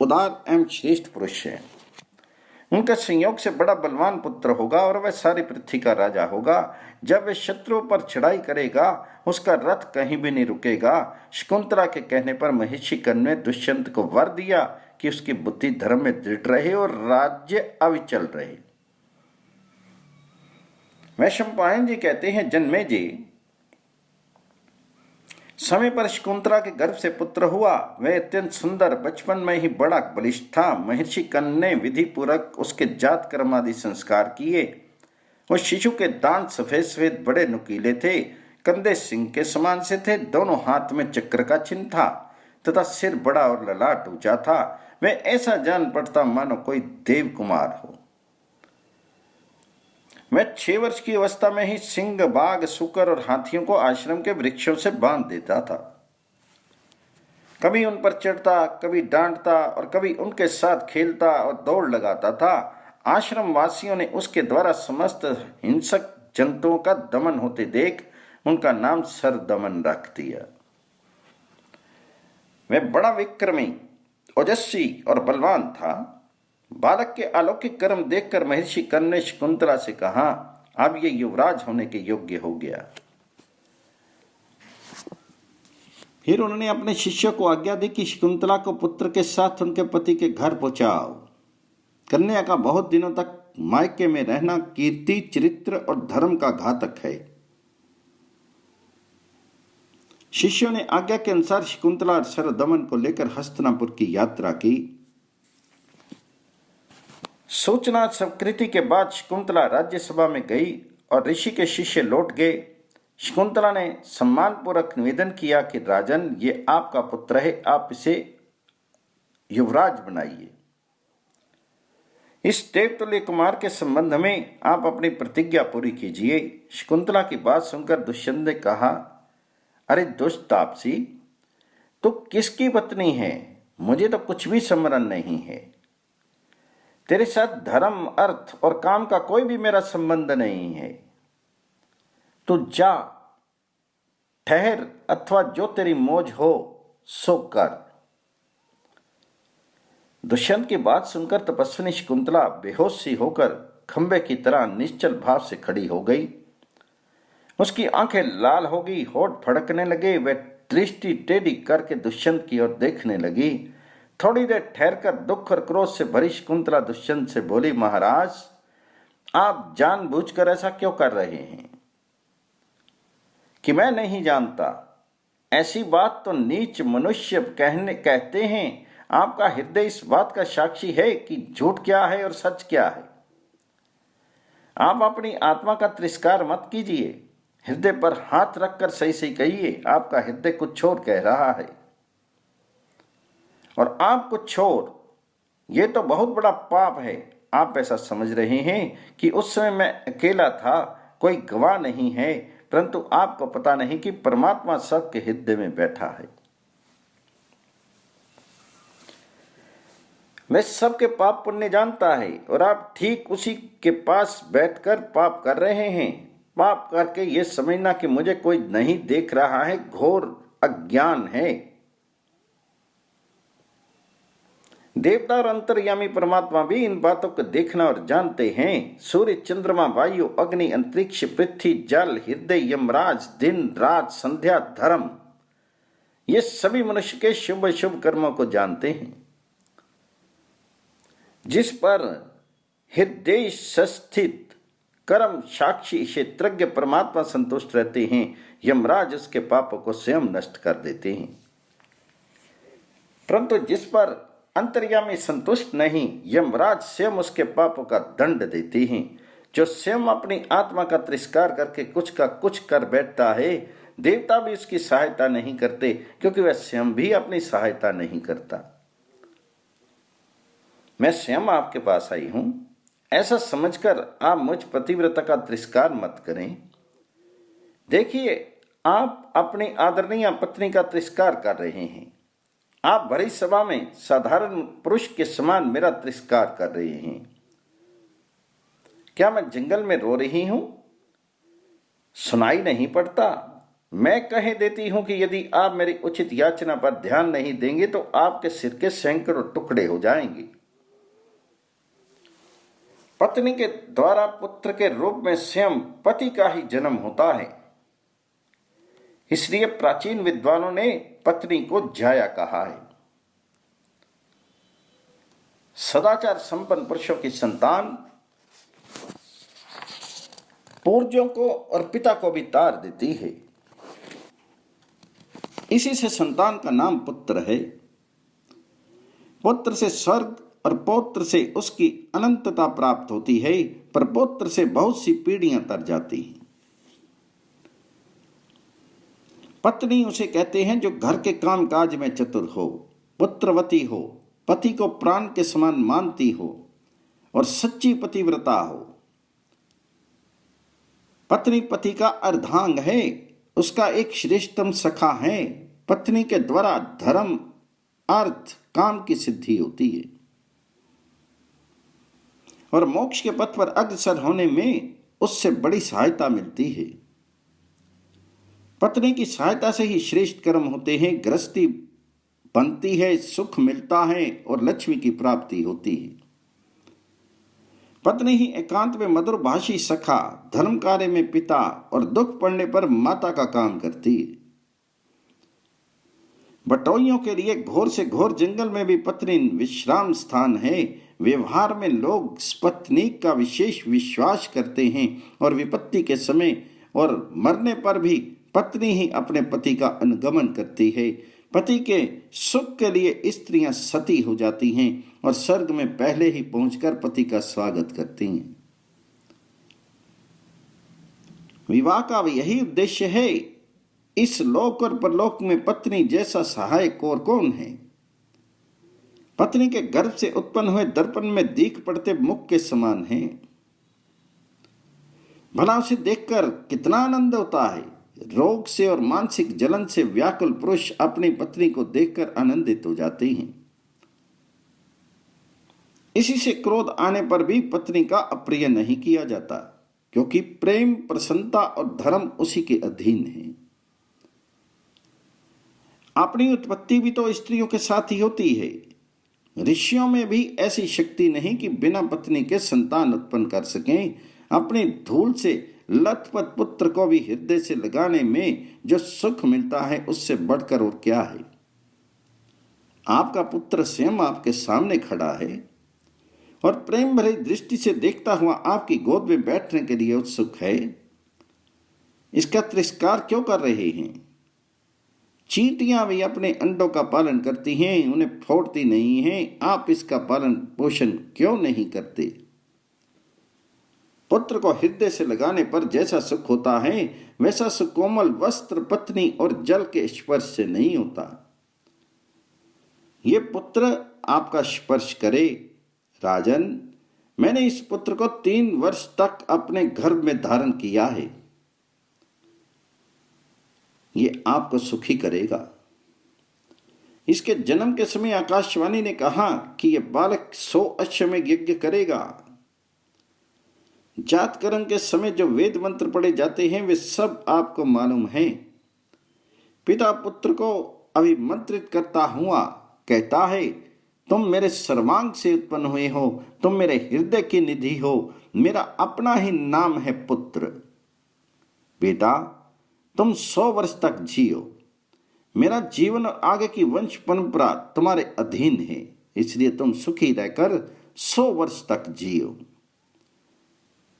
उदार एवं श्रेष्ठ पुरुष है। उनका संयोग से बड़ा बलवान पुत्र होगा और वह सारी पृथ्वी का राजा होगा। जब वह शत्रुओं पर चढ़ाई करेगा, उसका रथ कहीं भी नहीं रुकेगा। शकुंतला के कहने पर महिषी कन ने दुष्यंत को वर दिया कि उसकी बुद्धि धर्म में दृढ़ रहे और राज्य अविचल रहे। वैशंपायन जी कहते हैं, जन्मे जी, समय पर शकुंतला के गर्भ से पुत्र हुआ। वह अत्यंत सुंदर, बचपन में ही बड़ा बलिष्ठ था। महर्षि कन ने विधि पूर्वक उसके जात कर्म आदि संस्कार किए। उस शिशु के दांत सफ़ेद सफ़ेद बड़े नुकीले थे, कंधे सिंह के समान से थे, दोनों हाथ में चक्र का चिन्ह था, तथा सिर बड़ा और ललाट ऊँचा था। वह ऐसा जान पड़ता मानो कोई देव कुमार हो। मैं छह वर्ष की अवस्था में ही सिंह, बाघ, सुकर और हाथियों को आश्रम के वृक्षों से बाँध देता था। कभी उन पर चढ़ता, कभी डांटता और कभी उनके साथ खेलता और दौड़ लगाता था। आश्रम वासियों ने उसके द्वारा समस्त हिंसक जंतुओं का दमन होते देख उनका नाम सर दमन रख दिया। वह बड़ा विक्रमी, ओजस्वी और बलवान था। बालक के अलौकिक कर्म देखकर महर्षि कर्ण ने शकुंतला से कहा, अब ये युवराज होने के योग्य हो गया। फिर उन्होंने अपने शिष्य को आज्ञा दी कि शकुंतला को पुत्र के साथ उनके पति के घर पहुंचाओ। कन्या का बहुत दिनों तक मायके में रहना कीर्ति, चरित्र और धर्म का घातक है। शिष्यों ने आज्ञा के अनुसार शकुंतला और सरदमन को लेकर हस्तनापुर की यात्रा की। सूचना संस्कृति के बाद शकुंतला राज्यसभा में गई और ऋषि के शिष्य लौट गए। शकुंतला ने सम्मानपूर्वक निवेदन किया कि, राजन, ये आपका पुत्र है, आप इसे युवराज बनाइए। इस देवतुल्य कुमार के संबंध में आप अपनी प्रतिज्ञा पूरी कीजिए। शकुंतला की बात सुनकर दुष्यंत ने कहा, अरे दुष्ट तापसी तो किसकी पत्नी है? मुझे तो कुछ भी स्मरण नहीं है। तेरे साथ धर्म, अर्थ और काम का कोई भी मेरा संबंध नहीं है। तू जा, ठहर अथवा जो तेरी मौज हो, सो कर। दुष्यंत की बात सुनकर तपस्विनी शकुंतला बेहोश सी होकर खंबे की तरह निश्चल भाव से खड़ी हो गई। उसकी आँखें लाल हो गई, होठ फड़कने लगे वह दृष्टि टेढ़ी करके दुष्यंत की ओर देखने लगी। थोड़ी देर ठहरकर दुख और क्रोध से भरी शकुंतला दुष्यंत से बोली, महाराज, आप जानबूझकर ऐसा क्यों कर रहे हैं? कि मैं नहीं जानता। ऐसी बात तो नीच मनुष्य कहने, कहते हैं आपका हृदय इस बात का साक्षी है कि झूठ क्या है और सच क्या है? आप अपनी आत्मा का तिरस्कार मत कीजिए। हृदय पर हाथ रखकर सही सही कहिए, आपका हृदय कुछ छोर कह रहा है। और आप कुछ छोर, ये तो बहुत बड़ा पाप है। आप ऐसा समझ रहे हैं कि उस समय मैं अकेला था, कोई गवाह नहीं है, परंतु आपको पता नहीं कि परमात्मा सबके हृदय में बैठा है। मैं सबके पाप पुण्य जानता है और आप ठीक उसी के पास बैठकर पाप कर रहे हैं। पाप करके ये समझना कि मुझे कोई नहीं देख रहा है, घोर अज्ञान है। देवता और अंतर्यामी परमात्मा भी इन बातों को देखना और जानते हैं। सूर्य, चंद्रमा, वायु, अग्नि, अंतरिक्ष, पृथ्वी, जल, हृदय, यमराज, दिन, रात, संध्या, धर्म, ये सभी मनुष्य के शुभ शुभ कर्मों को जानते हैं। जिस पर हृदय स्थित कर्म साक्षी क्षेत्रज्ञ परमात्मा संतुष्ट रहते हैं, यमराज उसके पापों को स्वयं नष्ट कर देते हैं। परंतु जिस पर अंतर्यामी संतुष्ट नहीं, यमराज स्वयं उसके पापों का दंड देते हैं। जो स्वयं अपनी आत्मा का तिरस्कार करके कुछ का कुछ कर बैठता है, देवता भी उसकी सहायता नहीं करते, क्योंकि वह स्वयं भी अपनी सहायता नहीं करता। मैं स्वयं आपके पास आई हूँ। ऐसा समझकर आप मुझ पतिव्रता का तिरस्कार मत करें। देखिए, आप अपनी आदरणीय पत्नी का तिरस्कार कर रहे हैं। आप बड़ी सभा में साधारण पुरुष के समान मेरा तिरस्कार कर रहे हैं। क्या मैं जंगल में रो रही हूँ? सुनाई नहीं पड़ता। मैं कह देती हूँ कि यदि आप मेरी उचित याचना पर ध्यान नहीं देंगे तो आपके सिर के सैकड़ों टुकड़े हो जाएँगे। पत्नी के द्वारा पुत्र के रूप में स्वयं पति का ही जन्म होता है। इसलिए प्राचीन विद्वानों ने पत्नी को जाया कहा है। सदाचार संपन्न पुरुषों की संतान पूर्जों को और पिता को भी तार देती है। इसी से संतान का नाम पुत्र है। पुत्र से स्वर्ग और पौत्र से उसकी अनंतता प्राप्त होती है पर पौत्र से बहुत सी पीढ़ियाँ तर जाती हैं। पत्नी उसे कहते हैं, जो घर के काम काज में चतुर हो, पुत्रवती हो, पति को प्राण के समान मानती हो और सच्ची पतिव्रता हो, पत्नी पति का अर्धांग है, उसका एक श्रेष्ठतम सखा है, पत्नी के द्वारा धर्म, अर्थ, काम की सिद्धि होती है। और मोक्ष के पथ पर अग्रसर होने में उससे बड़ी सहायता मिलती है। पत्नी की सहायता से ही श्रेष्ठ कर्म होते हैं, गृहस्थी बनती है, सुख मिलता है और लक्ष्मी की प्राप्ति होती है। पत्नी ही एकांत में मधुर भाषी सखा, धर्म कार्य में पिता और दुख पड़ने पर माता का काम करती है। बटोइयों के लिए घोर से घोर जंगल में भी पत्नी विश्राम स्थान है व्यवहार में लोग पत्नी का विशेष विश्वास करते हैं और विपत्ति के समय और मरने पर भी पत्नी ही अपने पति का अनुगमन करती है। पति के सुख के लिए स्त्रियाँ सती हो जाती हैं और स्वर्ग में पहले ही पहुंचकर पति का स्वागत करती हैं। विवाह का यही उद्देश्य है। इस लोक और परलोक में पत्नी जैसा सहायक और कौन है? पत्नी के गर्भ से उत्पन्न हुए दर्पण में दीख पड़ते मुख के समान है। भला उसे देखकर कितना आनंद होता है। रोग से और मानसिक जलन से व्याकुल पुरुष अपनी पत्नी को देखकर आनंदित हो जाते हैं। इसी से क्रोध आने पर भी पत्नी का अप्रिय नहीं किया जाता, क्योंकि प्रेम, प्रसन्नता और धर्म उसी के अधीन है। अपनी उत्पत्ति भी तो स्त्रियों के साथ ही होती है। ऋषियों में भी ऐसी शक्ति नहीं कि बिना पत्नी के संतान उत्पन्न कर सकें। अपनी धूल से लथपथ पुत्र को भी हृदय से लगाने में जो सुख मिलता है, उससे बढ़कर और क्या है? आपका पुत्र स्वयं आपके सामने खड़ा है और प्रेम भरी दृष्टि से देखता हुआ आपकी गोद में बैठने के लिए उत्सुक है। इसका तिरस्कार क्यों कर रहे हैं? चींटियाँ भी अपने अंडों का पालन करती हैं, उन्हें फोड़ती नहीं हैं। आप इसका पालन, पोषण क्यों नहीं करते? पुत्र को हृदय से लगाने पर जैसा सुख होता है, वैसा सुकोमल वस्त्र, पत्नी और जल के स्पर्श से नहीं होता। ये पुत्र आपका स्पर्श करे, राजन। मैंने इस पुत्र को तीन वर्ष तक अपने घर में धारण किया है। ये आपको सुखी करेगा। इसके जन्म के समय आकाशवाणी ने कहा कि यह बालक सौ अश्वमेघ यज्ञ करेगा। जात कर्म के समय जो वेद मंत्र पढ़े जाते हैं, वे सब आपको मालूम है। पिता पुत्र को अभिमंत्रित करता हुआ कहता है, तुम मेरे सर्वांग से उत्पन्न हुए हो, तुम मेरे हृदय की निधि हो, मेरा अपना ही नाम है पुत्र। बेटा तुम सौ वर्ष तक जियो। मेरा जीवन और आगे की वंश परंपरा तुम्हारे अधीन है, इसलिए तुम सुखी रहकर सौ वर्ष तक जियो।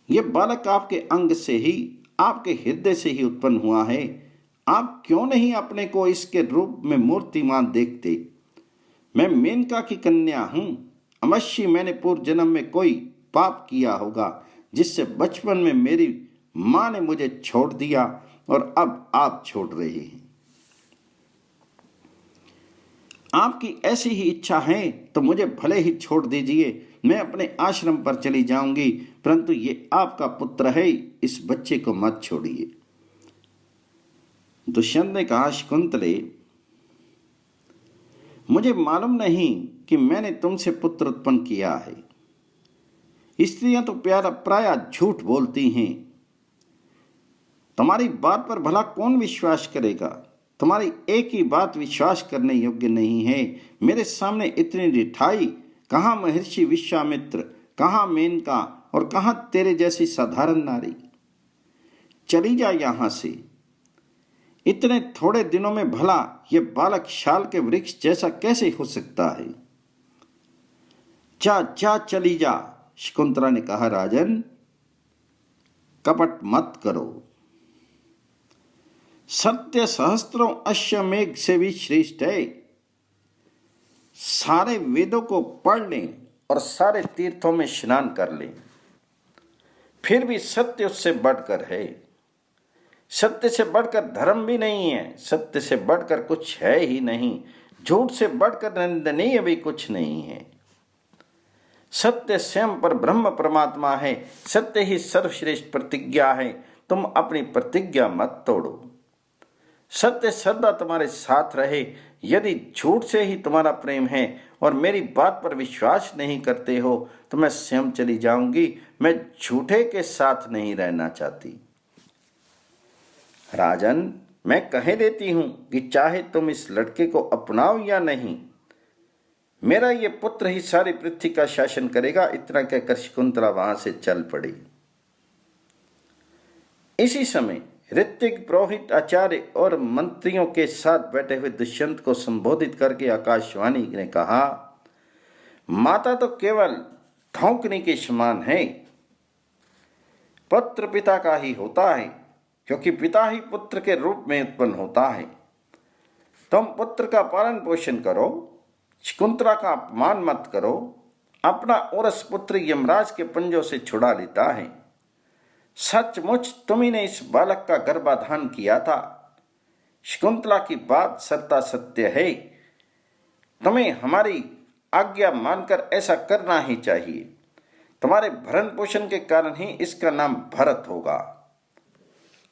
ये बालक आपके अंग से ही, आपके हृदय से ही उत्पन्न हुआ है। आप क्यों नहीं अपने को इसके रूप में मूर्तिमान देखते? मैं मेनका की कन्या हूँ। अवश्य मैंने पूर्व जन्म में कोई पाप किया होगा, जिससे बचपन में मेरी माँ ने मुझे छोड़ दिया। और अब आप छोड़ रहे हैं। आपकी ऐसी ही इच्छा है तो मुझे भले ही छोड़ दीजिए, मैं अपने आश्रम पर चली जाऊँगी, परंतु ये आपका पुत्र है, इस बच्चे को मत छोड़िए। दुष्यंत ने कहा, शकुंतले, मुझे मालूम नहीं कि मैंने तुमसे पुत्र उत्पन्न किया है। स्त्रियाँ तो प्यारा प्राय झूठ बोलती हैं तुम्हारी बात पर भला कौन विश्वास करेगा? तुम्हारी एक ही बात विश्वास करने योग्य नहीं है। मेरे सामने इतनी रिठाई, कहा महर्षि विश्वामित्र, कहा मेनका, और कहा तेरे जैसी साधारण नारी? चली जा यहाँ से। इतने थोड़े दिनों में भला ये बालक शाल के वृक्ष जैसा कैसे हो सकता है? जा जा, चली जा, शकुंतला ने कहा, राजन, कपट मत करो। सत्य सहस्त्रों अश्वमेघ से भी श्रेष्ठ है। सारे वेदों को पढ़ लें और सारे तीर्थों में स्नान कर लें। फिर भी सत्य उससे बढ़कर है। सत्य से बढ़कर धर्म भी नहीं है। सत्य से बढ़कर कुछ है ही नहीं। झूठ से बढ़कर निंदनीय भी कुछ नहीं है। सत्य स्वयं पर ब्रह्म परमात्मा है। सत्य ही सर्वश्रेष्ठ प्रतिज्ञा है। तुम अपनी प्रतिज्ञा मत तोड़ो। सत्य सदा तुम्हारे साथ रहे। यदि झूठ से ही तुम्हारा प्रेम है और मेरी बात पर विश्वास नहीं करते हो तो मैं स्वयं चली जाऊँगी। मैं झूठे के साथ नहीं रहना चाहती। राजन, मैं कह देती हूँ कि चाहे तुम इस लड़के को अपनाओ या नहीं, मेरा ये पुत्र ही सारी पृथ्वी का शासन करेगा, इतना कहकर शकुंतला वहाँ से चल पड़ी। इसी समय ऋतिक, पुरोहित, आचार्य और मंत्रियों के साथ बैठे हुए दुष्यंत को संबोधित करके आकाशवाणी ने कहा, माता तो केवल ठोंकने के समान है। पुत्र पिता का ही होता है, क्योंकि पिता ही पुत्र के रूप में उत्पन्न होता है। तुम पुत्र का पालन पोषण करो, शकुंतला का अपमान मत करो, अपना औरस पुत्र यमराज के पंजों से छुड़ा लेता है। सचमुच तुम्ही ने इस बालक का गर्भाधान किया था। शकुंतला की बात सत्ता सत्य है। तुम्हें हमारी आज्ञा मानकर ऐसा करना ही चाहिए। तुम्हारे भरण पोषण के कारण ही इसका नाम भरत होगा।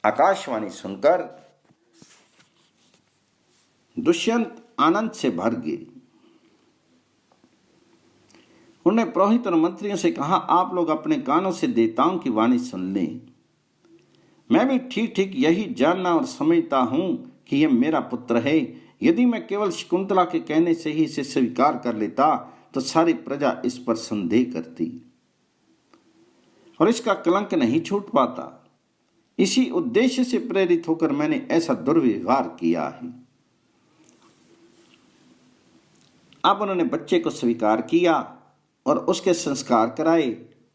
आकाशवाणी सुनकर दुष्यंत आनंद से भर गए। उन्होंने पुरोहित और मंत्रियों से कहा, आप लोग अपने कानों से देवताओं की वाणी सुन लें। मैं भी ठीक ठीक यही जानना और समझता हूँ कि यह मेरा पुत्र है। यदि मैं केवल शकुंतला के कहने से ही इसे स्वीकार कर लेता तो सारी प्रजा इस पर संदेह करती और इसका कलंक नहीं छूट पाता। इसी उद्देश्य से प्रेरित होकर मैंने ऐसा दुर्व्यवहार किया है। अब उन्होंने बच्चे को स्वीकार किया। और उसके संस्कार कराए।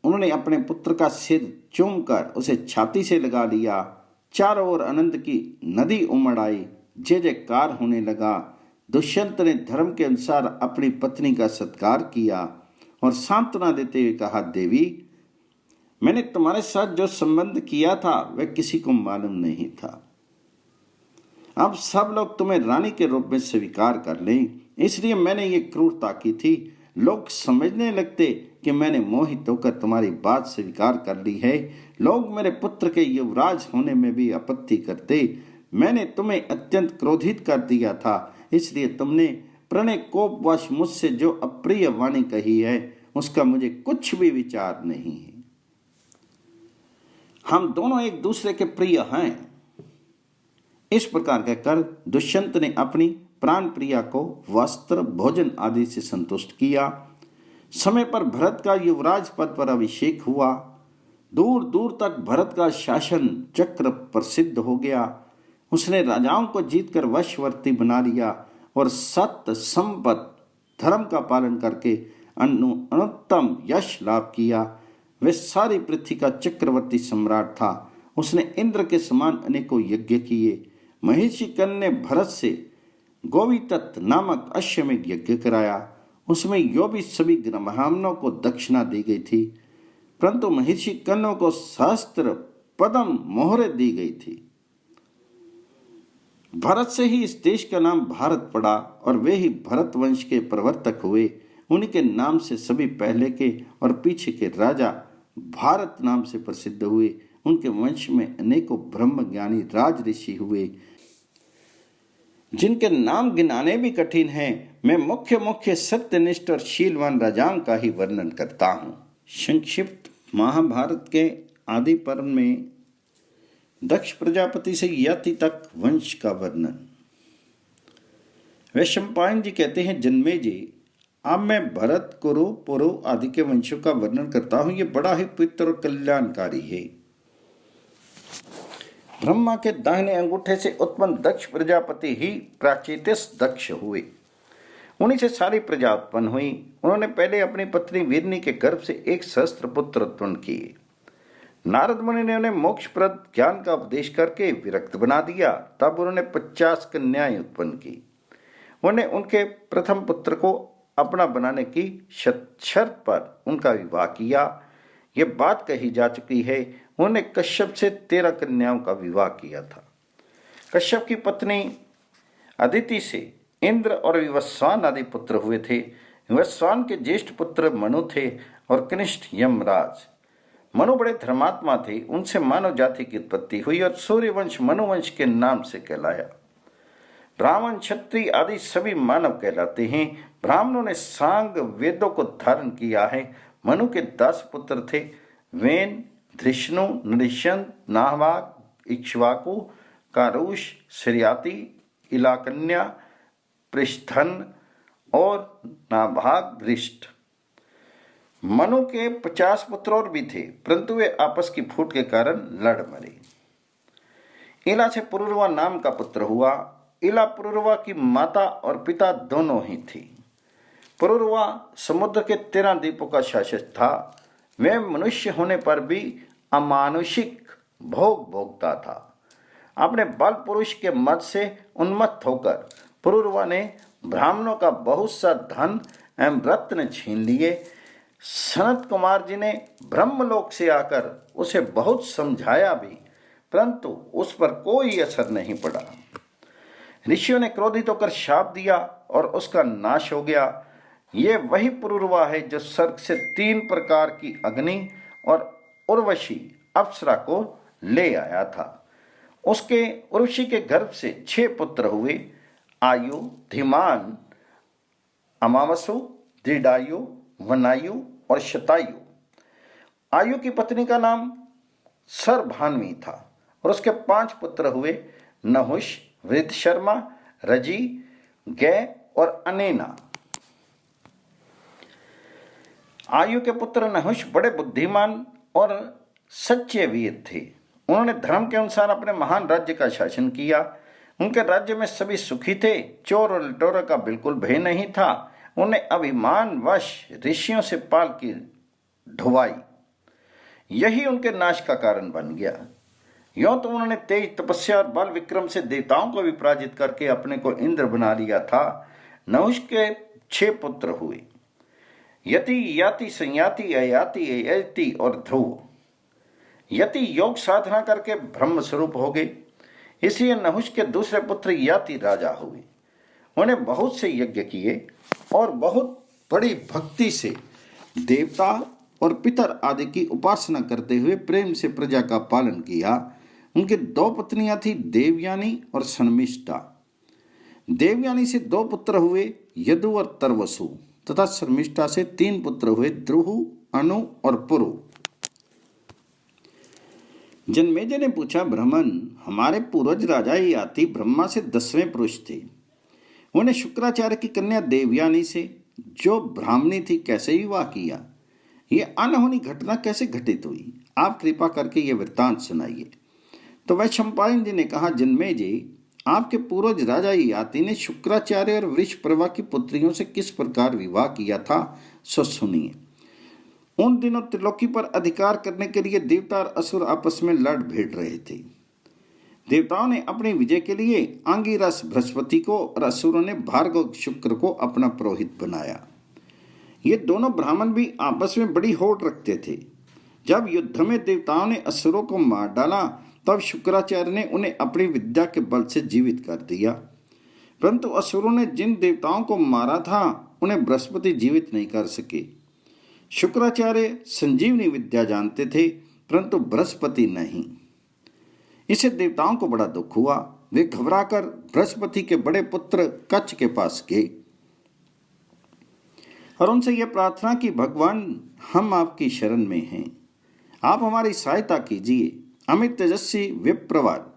उन्होंने अपने पुत्र का सिर चूम कर उसे छाती से लगा लिया। चारों ओर आनंद की नदी उमड़ आई। जय जयकार होने लगा। दुष्यंत ने धर्म के अनुसार अपनी पत्नी का सत्कार किया और सांत्वना देते हुए कहा, देवी, मैंने तुम्हारे साथ जो संबंध किया था, वह किसी को मालूम नहीं था। अब सब लोग तुम्हें रानी के रूप में स्वीकार कर लें। इसलिए मैंने ये क्रूरता की थी। लोग समझने लगते कि मैंने मोहित होकर तुम्हारी बात स्वीकार कर ली है। लोग मेरे पुत्र के युवराज होने में भी आपत्ति करते। मैंने तुम्हें अत्यंत क्रोधित कर दिया था। इसलिए तुमने प्रणय कोपवश मुझसे जो अप्रिय वाणी कही है, उसका मुझे कुछ भी विचार नहीं है। हम दोनों एक दूसरे के प्रिय हैं। इस प्रकार कहकर दुष्यंत ने अपनी प्राण प्रिया को वस्त्र, भोजन आदि से संतुष्ट किया। समय पर भरत का युवराज पद पर अभिषेक हुआ। दूर दूर तक भरत का शासन चक्र प्रसिद्ध हो गया। उसने राजाओं को जीतकर वशवर्ती बना लिया और सत्य संपत धर्म का पालन करके अनु अनुत्तम यश लाभ किया। वह सारी पृथ्वी का चक्रवर्ती सम्राट था। उसने इंद्र के समान अनेकों यज्ञ किए। महिषी कन ने भरत से गोवितत्त नामक अश्वमेघ यज्ञ कराया। उसमें यो भी सभी ब्राह्मणों को दक्षिणा दी गई थी। परंतु महर्षि कन्नों को सहस्त्र पदम मोहरे दी गई थी। भरत से ही इस देश का नाम भारत पड़ा और वे ही भरत वंश के प्रवर्तक हुए। उनके नाम से सभी पहले के और पीछे के राजा भारत नाम से प्रसिद्ध हुए। उनके वंश में अनेकों ब्रह्म ज्ञानी राज ऋषि हुए। जिनके नाम गिनाने भी कठिन हैं, मैं मुख्य मुख्य सत्यनिष्ठ और शीलवान राजाओं का ही वर्णन करता हूँ। संक्षिप्त महाभारत के आदि पर्व में दक्ष प्रजापति से यति तक वंश का वर्णन। वैशंपायन जी कहते हैं, जन्मे जी, अब मैं भरत, कुरु, पुरु आदि के वंशों का वर्णन करता हूँ। ये बड़ा ही पवित्र और कल्याणकारी है। ब्रह्मा के दाहिने अंगूठे से उत्पन्न दक्ष प्रजापति ही प्राचीत दक्ष हुए। उन्हीं से सारी प्रजा उत्पन्न हुई। उन्होंने पहले अपनी पत्नी वीरनी के गर्भ से एक सहस्त्र पुत्र उत्पन्न किए। नारद मुनि ने उन्हें मोक्षप्रद ज्ञान का उपदेश करके विरक्त बना दिया। तब उन्होंने पचास कन्याएँ उत्पन्न की। उन्हें उनके प्रथम पुत्र को अपना बनाने की शर्त पर उनका विवाह किया। ये बात कही जा चुकी है उन्होंने कश्यप से तेरह कन्याओं का विवाह किया था। कश्यप की पत्नी अदिति से इंद्र और विवस्वान आदि पुत्र हुए थे। विवस्वान के ज्येष्ठ पुत्र मनु थे और कनिष्ठ यमराज। मनु बड़े धर्मात्मा थे, उनसे मानव जाति की उत्पत्ति हुई और सूर्यवंश मनुवंश के नाम से कहलाया। ब्राह्मण, क्षत्रिय आदि सभी मानव कहलाते हैं। ब्राह्मणों ने सांग वेदों को धारण किया है। मनु के दस पुत्र थे, वेन धृष्णु नृशंत नाहवाग इक्ष्वाकु कारुष श्रियाति इलाकन्या, पृष्ठन और नाभाग दृष्ट। मनु के पचास पुत्र और भी थे, परंतु वे आपस की फूट के कारण लड़ मरे। इला से पुरुरवा नाम का पुत्र हुआ। इला पुरुरवा की माता और पिता दोनों ही थी। पुरुरवा समुद्र के तेरह द्वीपों का शासक था। वह मनुष्य होने पर भी अमानुषिक भोग भोगता था। अपने बल पुरुष के मत से उन्मत्त होकर पुरुरवा ने ब्राह्मणों का बहुत सा धन एवं रत्न छीन लिए। सनत कुमार जी ने ब्रह्मलोक से आकर उसे बहुत समझाया भी, परंतु उस पर कोई असर नहीं पड़ा। ऋषियों ने क्रोधित होकर शाप दिया और उसका नाश हो गया। ये वही पुरुर्वा है जो सर्ग से तीन प्रकार की अग्नि और उर्वशी अप्सरा को ले आया था। उसके उर्वशी के गर्भ से छह पुत्र हुए। आयु, धीमान अमावसु दृढ़ायु वनायु और शतायु। आयु की पत्नी का नाम सरभानवी था और उसके पाँच पुत्र हुए नहुष, वृद्ध शर्मा, रज़ी, गे और अनेना। आयु के पुत्र नहुष बड़े बुद्धिमान और सच्चे वीर थे। उन्होंने धर्म के अनुसार अपने महान राज्य का शासन किया। उनके राज्य में सभी सुखी थे। चोर और लटोर का बिल्कुल भय नहीं था। उन्हें अभिमान वश ऋषियों से पाल की ढुवाई। यही उनके नाश का कारण बन गया। यो तो उन्होंने तेज तपस्या और बल विक्रम से देवताओं को भी पराजित करके अपने को इंद्र बना लिया था। नहुष के छह पुत्र हुए। यति याति संयाति अयाति अयति और ध्रुव। यति योग साधना करके ब्रह्म स्वरूप हो गए इसलिए नहुष के दूसरे पुत्र याति राजा हुए। उन्हें बहुत से यज्ञ किए और बहुत बड़ी भक्ति से देवता और पितर आदि की उपासना करते हुए प्रेम से प्रजा का पालन किया। उनके दो पत्नियाँ थी देवयानी और शर्मिष्ठा। देवयानी से दो पुत्र हुए, यदु और तरवसु। तथा शर्मिष्ठा से तीन पुत्र हुए द्रुहु अनु और पुरु। जन्मेजय ने पूछा, ब्रह्मन, हमारे पूर्वज राजा ही आती ब्रह्मा से दसवें पुरुष थे। उन्हें शुक्राचार्य की कन्या देवयानी से, जो ब्राह्मणी थी, कैसे विवाह किया? ये अनहोनी घटना कैसे घटित हुई? आप कृपा करके ये वृत्तांत सुनाइए। तो वह चंपायन जी ने कहा जन्मे जी आपके पूर्वज राजा याति ने शुक्राचार्य और वृक्ष प्रभा की पुत्रियों से किस प्रकार विवाह किया था, सो सुनिए। उन दिनों त्रिलोकी पर अधिकार करने के लिए देवता और असुर आपस में लड़ भिड़ रहे थे। देवताओं ने अपनी विजय के लिए आंगिरस बृहस्पति को और असुरों ने भार्गव शुक्र को अपना पुरोहित बनाया। ये दोनों ब्राह्मण भी आपस में बड़ी होड़ रखते थे। जब युद्ध में देवताओं ने असुरों को मार डाला तब शुक्राचार्य ने उन्हें अपनी विद्या के बल से जीवित कर दिया। परंतु असुरों ने जिन देवताओं को मारा था, उन्हें बृहस्पति जीवित नहीं कर सके। शुक्राचार्य संजीवनी विद्या जानते थे, परंतु बृहस्पति नहीं। इसे देवताओं को बड़ा दुख हुआ। वे घबराकर बृहस्पति के बड़े पुत्र कच्छ के पास गए। और उनसे यह प्रार्थना की, भगवान, हम आपकी शरण में हैं। आप हमारी सहायता कीजिए। अमित तेजस्वी विप्रवाद।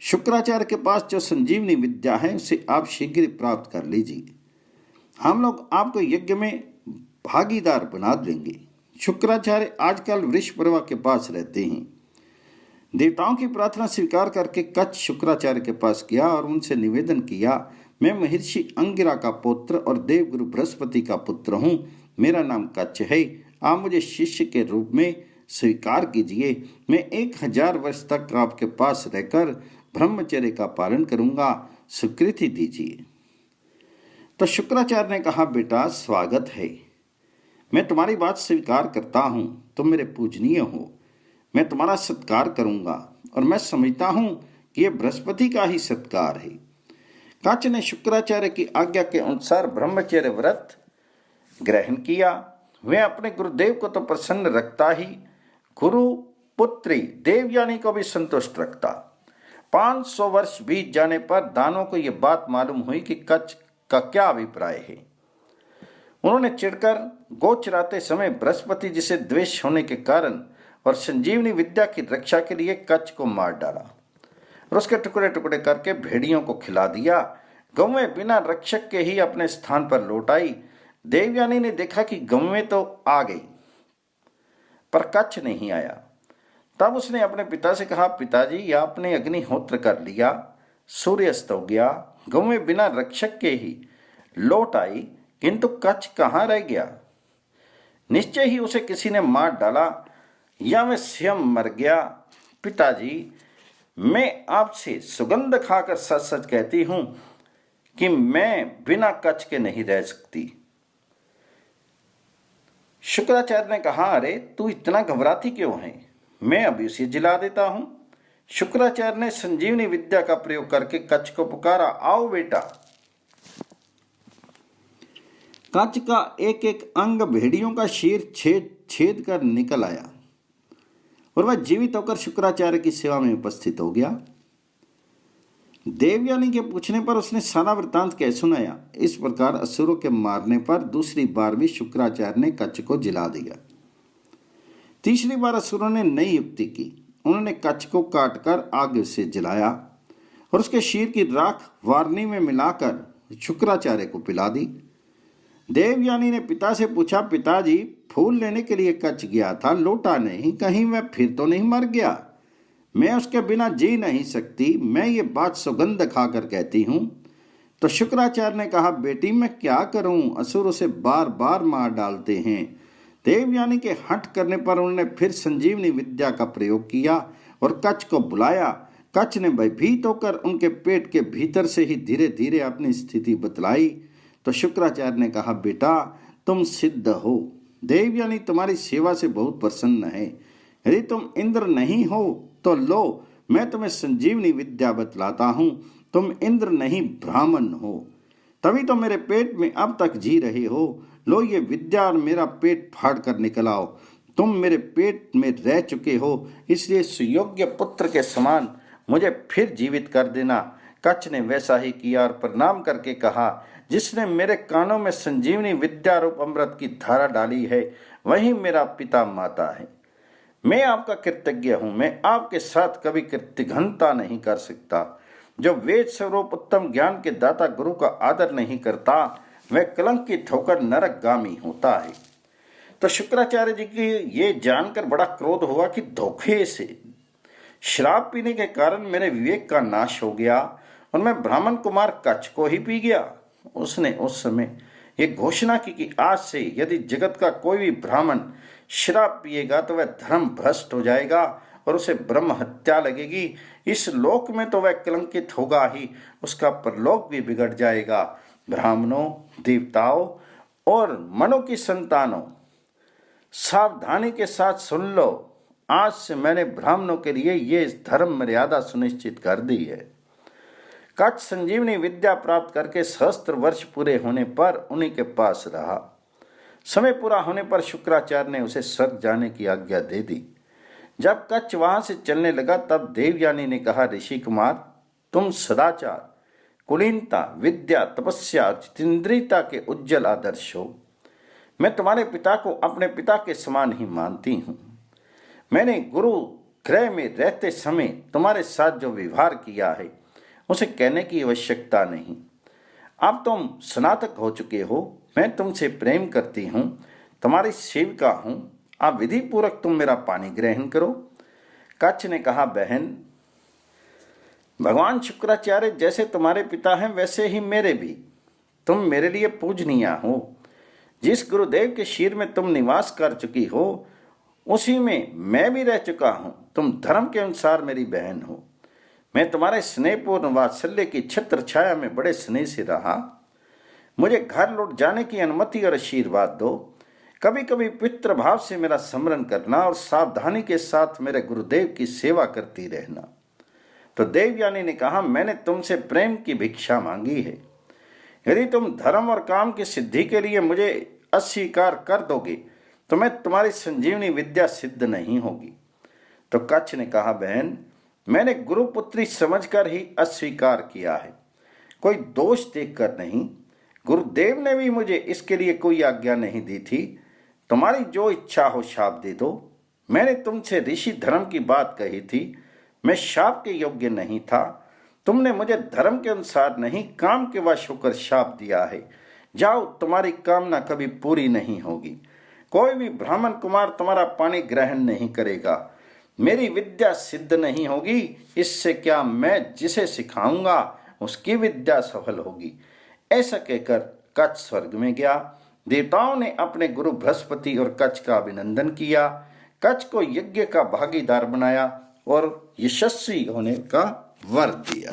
शुक्राचार्य के पास जो संजीवनी विद्या है, उसे आप शीघ्र प्राप्त कर लीजिए। हम लोग आपको यज्ञ में भागीदार बना देंगे। शुक्राचार्य आजकल वृषप्रवा के पास रहते हैं। देवताओं की प्रार्थना स्वीकार करके कच्छ शुक्राचार्य के पास गया और उनसे निवेदन किया, मैं महर्षि अंगिरा का पुत्र और देवगुरु बृहस्पति का पुत्र हूँ। मेरा नाम कच्छ है। आप मुझे शिष्य के रूप में स्वीकार कीजिए। मैं एक हज़ार वर्ष तक आपके पास रहकर ब्रह्मचर्य का पालन करूँगा। स्वीकृति दीजिए। तो शुक्राचार्य ने कहा, बेटा, स्वागत है। मैं तुम्हारी बात स्वीकार करता हूँ। तुम मेरे पूजनीय हो। मैं तुम्हारा सत्कार करूँगा और मैं समझता हूँ कि यह बृहस्पति का ही सत्कार है। काच ने शुक्राचार्य की आज्ञा के अनुसार ब्रह्मचर्य व्रत ग्रहण किया। वे अपने गुरुदेव को तो प्रसन्न रखता ही गुरु, पुत्री देवयानी को भी संतुष्ट रखता। पाँच सौ वर्ष बीत जाने पर दानों को यह बात मालूम हुई कि कच्छ का क्या अभिप्राय है। उन्होंने चिड़कर गोचराते समय बृहस्पति जिसे द्वेष होने के कारण और संजीवनी विद्या की रक्षा के लिए कच्छ को मार डाला और उसके टुकड़े टुकड़े करके भेड़ियों को खिला दिया। गौवें बिना रक्षक के ही अपने स्थान पर लौट आई। देवयानी ने देखा कि गौवें तो आ गई। पर कच्छ नहीं आया। तब उसने अपने पिता से कहा, पिताजी, आपने अग्निहोत्र कर लिया, सूर्यास्त हो गया, गौवें बिना रक्षक के ही लौट आई, किंतु कच्छ कहाँ रह गया? निश्चय ही उसे किसी ने मार डाला, या मैं स्वयं मर गया। पिताजी, मैं आपसे सुगंध खाकर सच सच कहती हूँ कि मैं बिना कच्छ के नहीं रह सकती। शुक्राचार्य ने कहा, अरे, तू इतना घबराती क्यों है? मैं अभी उसे जिला देता हूँ। शुक्राचार्य ने संजीवनी विद्या का प्रयोग करके कच्छ को पुकारा, आओ बेटा। कच्छ का एक एक अंग भेड़ियों का शीर छेद छेद कर निकल आया और वह जीवित होकर शुक्राचार्य की सेवा में उपस्थित हो गया। देवयानी के पूछने पर उसने सारा वृतांत कह सुनाया। इस प्रकार असुरों के मारने पर दूसरी बार भी शुक्राचार्य ने कच्छ को जिला दिया। तीसरी बार असुरों ने नई युक्ति की। उन्होंने कच्छ को काटकर आग से जलाया और उसके शीर की राख वारनी में मिलाकर शुक्राचार्य को पिला दी। देवयानी ने पिता से पूछा, पिताजी, फूल लेने के लिए कच्छ गया था, लौटा नहीं, कहीं मैं फिर तो नहीं मर गया? मैं उसके बिना जी नहीं सकती, मैं ये बात सुगंध खाकर कहती हूँ। तो शुक्राचार्य ने कहा, बेटी, मैं क्या करूँ? असुर उसे बार बार मार डालते हैं। देवयानी के हट करने पर उन्होंने फिर संजीवनी विद्या का प्रयोग किया और कच्छ को बुलाया। कच्छ ने भयभीत होकर उनके पेट के भीतर से ही धीरे धीरे अपनी स्थिति बतलाई। तो शुक्राचार्य ने कहा, बेटा, तुम सिद्ध हो। देव यानी तुम्हारी सेवा से बहुत प्रसन्न है। यदि तुम इंद्र नहीं हो तो लो, मैं तुम्हें संजीवनी विद्या बतलाता हूँ, तुम इंद्र नहीं, ब्राह्मण हो। तभी तो मेरे पेट में अब तक जी रहे हो। लो, ये विद्या और मेरा पेट फाड़ कर निकल आओ। तुम मेरे पेट में रह चुके हो, इसलिए सुयोग्य पुत्र के समान मुझे फिर जीवित कर देना। कच्छ ने वैसा ही किया और प्रणाम करके कहा, जिसने मेरे कानों में संजीवनी विद्या रूप अमृत की धारा डाली है, वही मेरा पिता माता है। मैं आपका कृतज्ञ हूँ, मैं आपके साथ कभी कृत्यघनता नहीं कर सकता। जो वेद स्वरूप उत्तम ज्ञान के दाता गुरु का आदर नहीं करता, वह कलंकित होकर नरकगामी होता है। तो शुक्राचार्य जी की ये जानकर बड़ा क्रोध हुआ कि धोखे से। शराब पीने के कारण मेरे विवेक का नाश हो गया और मैं ब्राह्मण कुमार कच्छ को ही पी गया। उसने उस समय ये घोषणा की कि आज से यदि जगत का कोई भी ब्राह्मण शराब पिएगा तो वह धर्म भ्रष्ट हो जाएगा और उसे ब्रह्म हत्या लगेगी। इस लोक में तो वह कलंकित होगा ही, उसका परलोक भी बिगड़ जाएगा। ब्राह्मणों, देवताओं और मनो की संतानों, सावधानी के साथ सुन लो। आज से मैंने ब्राह्मणों के लिए ये धर्म मर्यादा सुनिश्चित कर दी है। कच्छ संजीवनी विद्या प्राप्त करके सहस्त्र वर्ष पूरे होने पर उन्हीं के पास रहा। समय पूरा होने पर शुक्राचार्य ने उसे स्वर्ग जाने की आज्ञा दे दी। जब कच्छ वहाँ से चलने लगा, तब देवयानी ने कहा, ऋषि कुमार, तुम सदाचार, कुलीनता, विद्या, तपस्या जितेंद्रियता के उज्जवल आदर्श हो। मैं तुम्हारे पिता को अपने पिता के समान ही मानती हूँ। मैंने गुरु ग्रह में रहते समय तुम्हारे साथ जो व्यवहार किया है, उसे कहने की आवश्यकता नहीं। अब तुम स्नातक हो चुके हो मैं तुमसे प्रेम करती हूँ, तुम्हारी सेविका हूँ। आप विधि पूर्वक तुम मेरा पानी ग्रहण करो। कच्छ ने कहा, बहन, भगवान शुक्राचार्य जैसे तुम्हारे पिता हैं, वैसे ही मेरे भी। तुम मेरे लिए पूजनीय हो। जिस गुरुदेव के शीर में तुम निवास कर चुकी हो, उसी में मैं भी रह चुका हूँ। तुम धर्म के अनुसार मेरी बहन हो। मैं तुम्हारे स्नेहपूर्ण वात्सल्य की छत्र छाया में बड़े स्नेह से रहा। मुझे घर लौट जाने की अनुमति और आशीर्वाद दो। कभी कभी पितृ भाव से मेरा स्मरण करना और सावधानी के साथ मेरे गुरुदेव की सेवा करती रहना। तो देवयानी ने कहा, मैंने तुमसे प्रेम की भिक्षा मांगी है। यदि तुम धर्म और काम की सिद्धि के लिए मुझे अस्वीकार कर दोगे तो मैं तुम्हारी संजीवनी विद्या सिद्ध नहीं होगी। तो कच्छ ने कहा, बहन, मैंने गुरुपुत्री समझकर ही अस्वीकार किया है। कोई दोष देखकर नहीं गुरुदेव ने भी मुझे इसके लिए कोई आज्ञा नहीं दी थी। तुम्हारी जो इच्छा हो शाप दे दो। मैंने तुमसे ऋषि धर्म की बात कही थी। मैं शाप के योग्य नहीं था। तुमने मुझे धर्म के अनुसार नहीं, काम के वश होकर शाप दिया है। जाओ, तुम्हारी कामना कभी पूरी नहीं होगी। कोई भी ब्राह्मण कुमार तुम्हारा पानी ग्रहण नहीं करेगा। मेरी विद्या सिद्ध नहीं होगी। इससे क्या मैं जिसे सिखाऊँगा, उसकी विद्या सफल होगी। ऐसा कहकर कच्छ स्वर्ग में गया। देवताओं ने अपने गुरु बृहस्पति और कच्छ का अभिनंदन किया। कच्छ को यज्ञ का भागीदार बनाया और यशस्वी होने का वर दिया।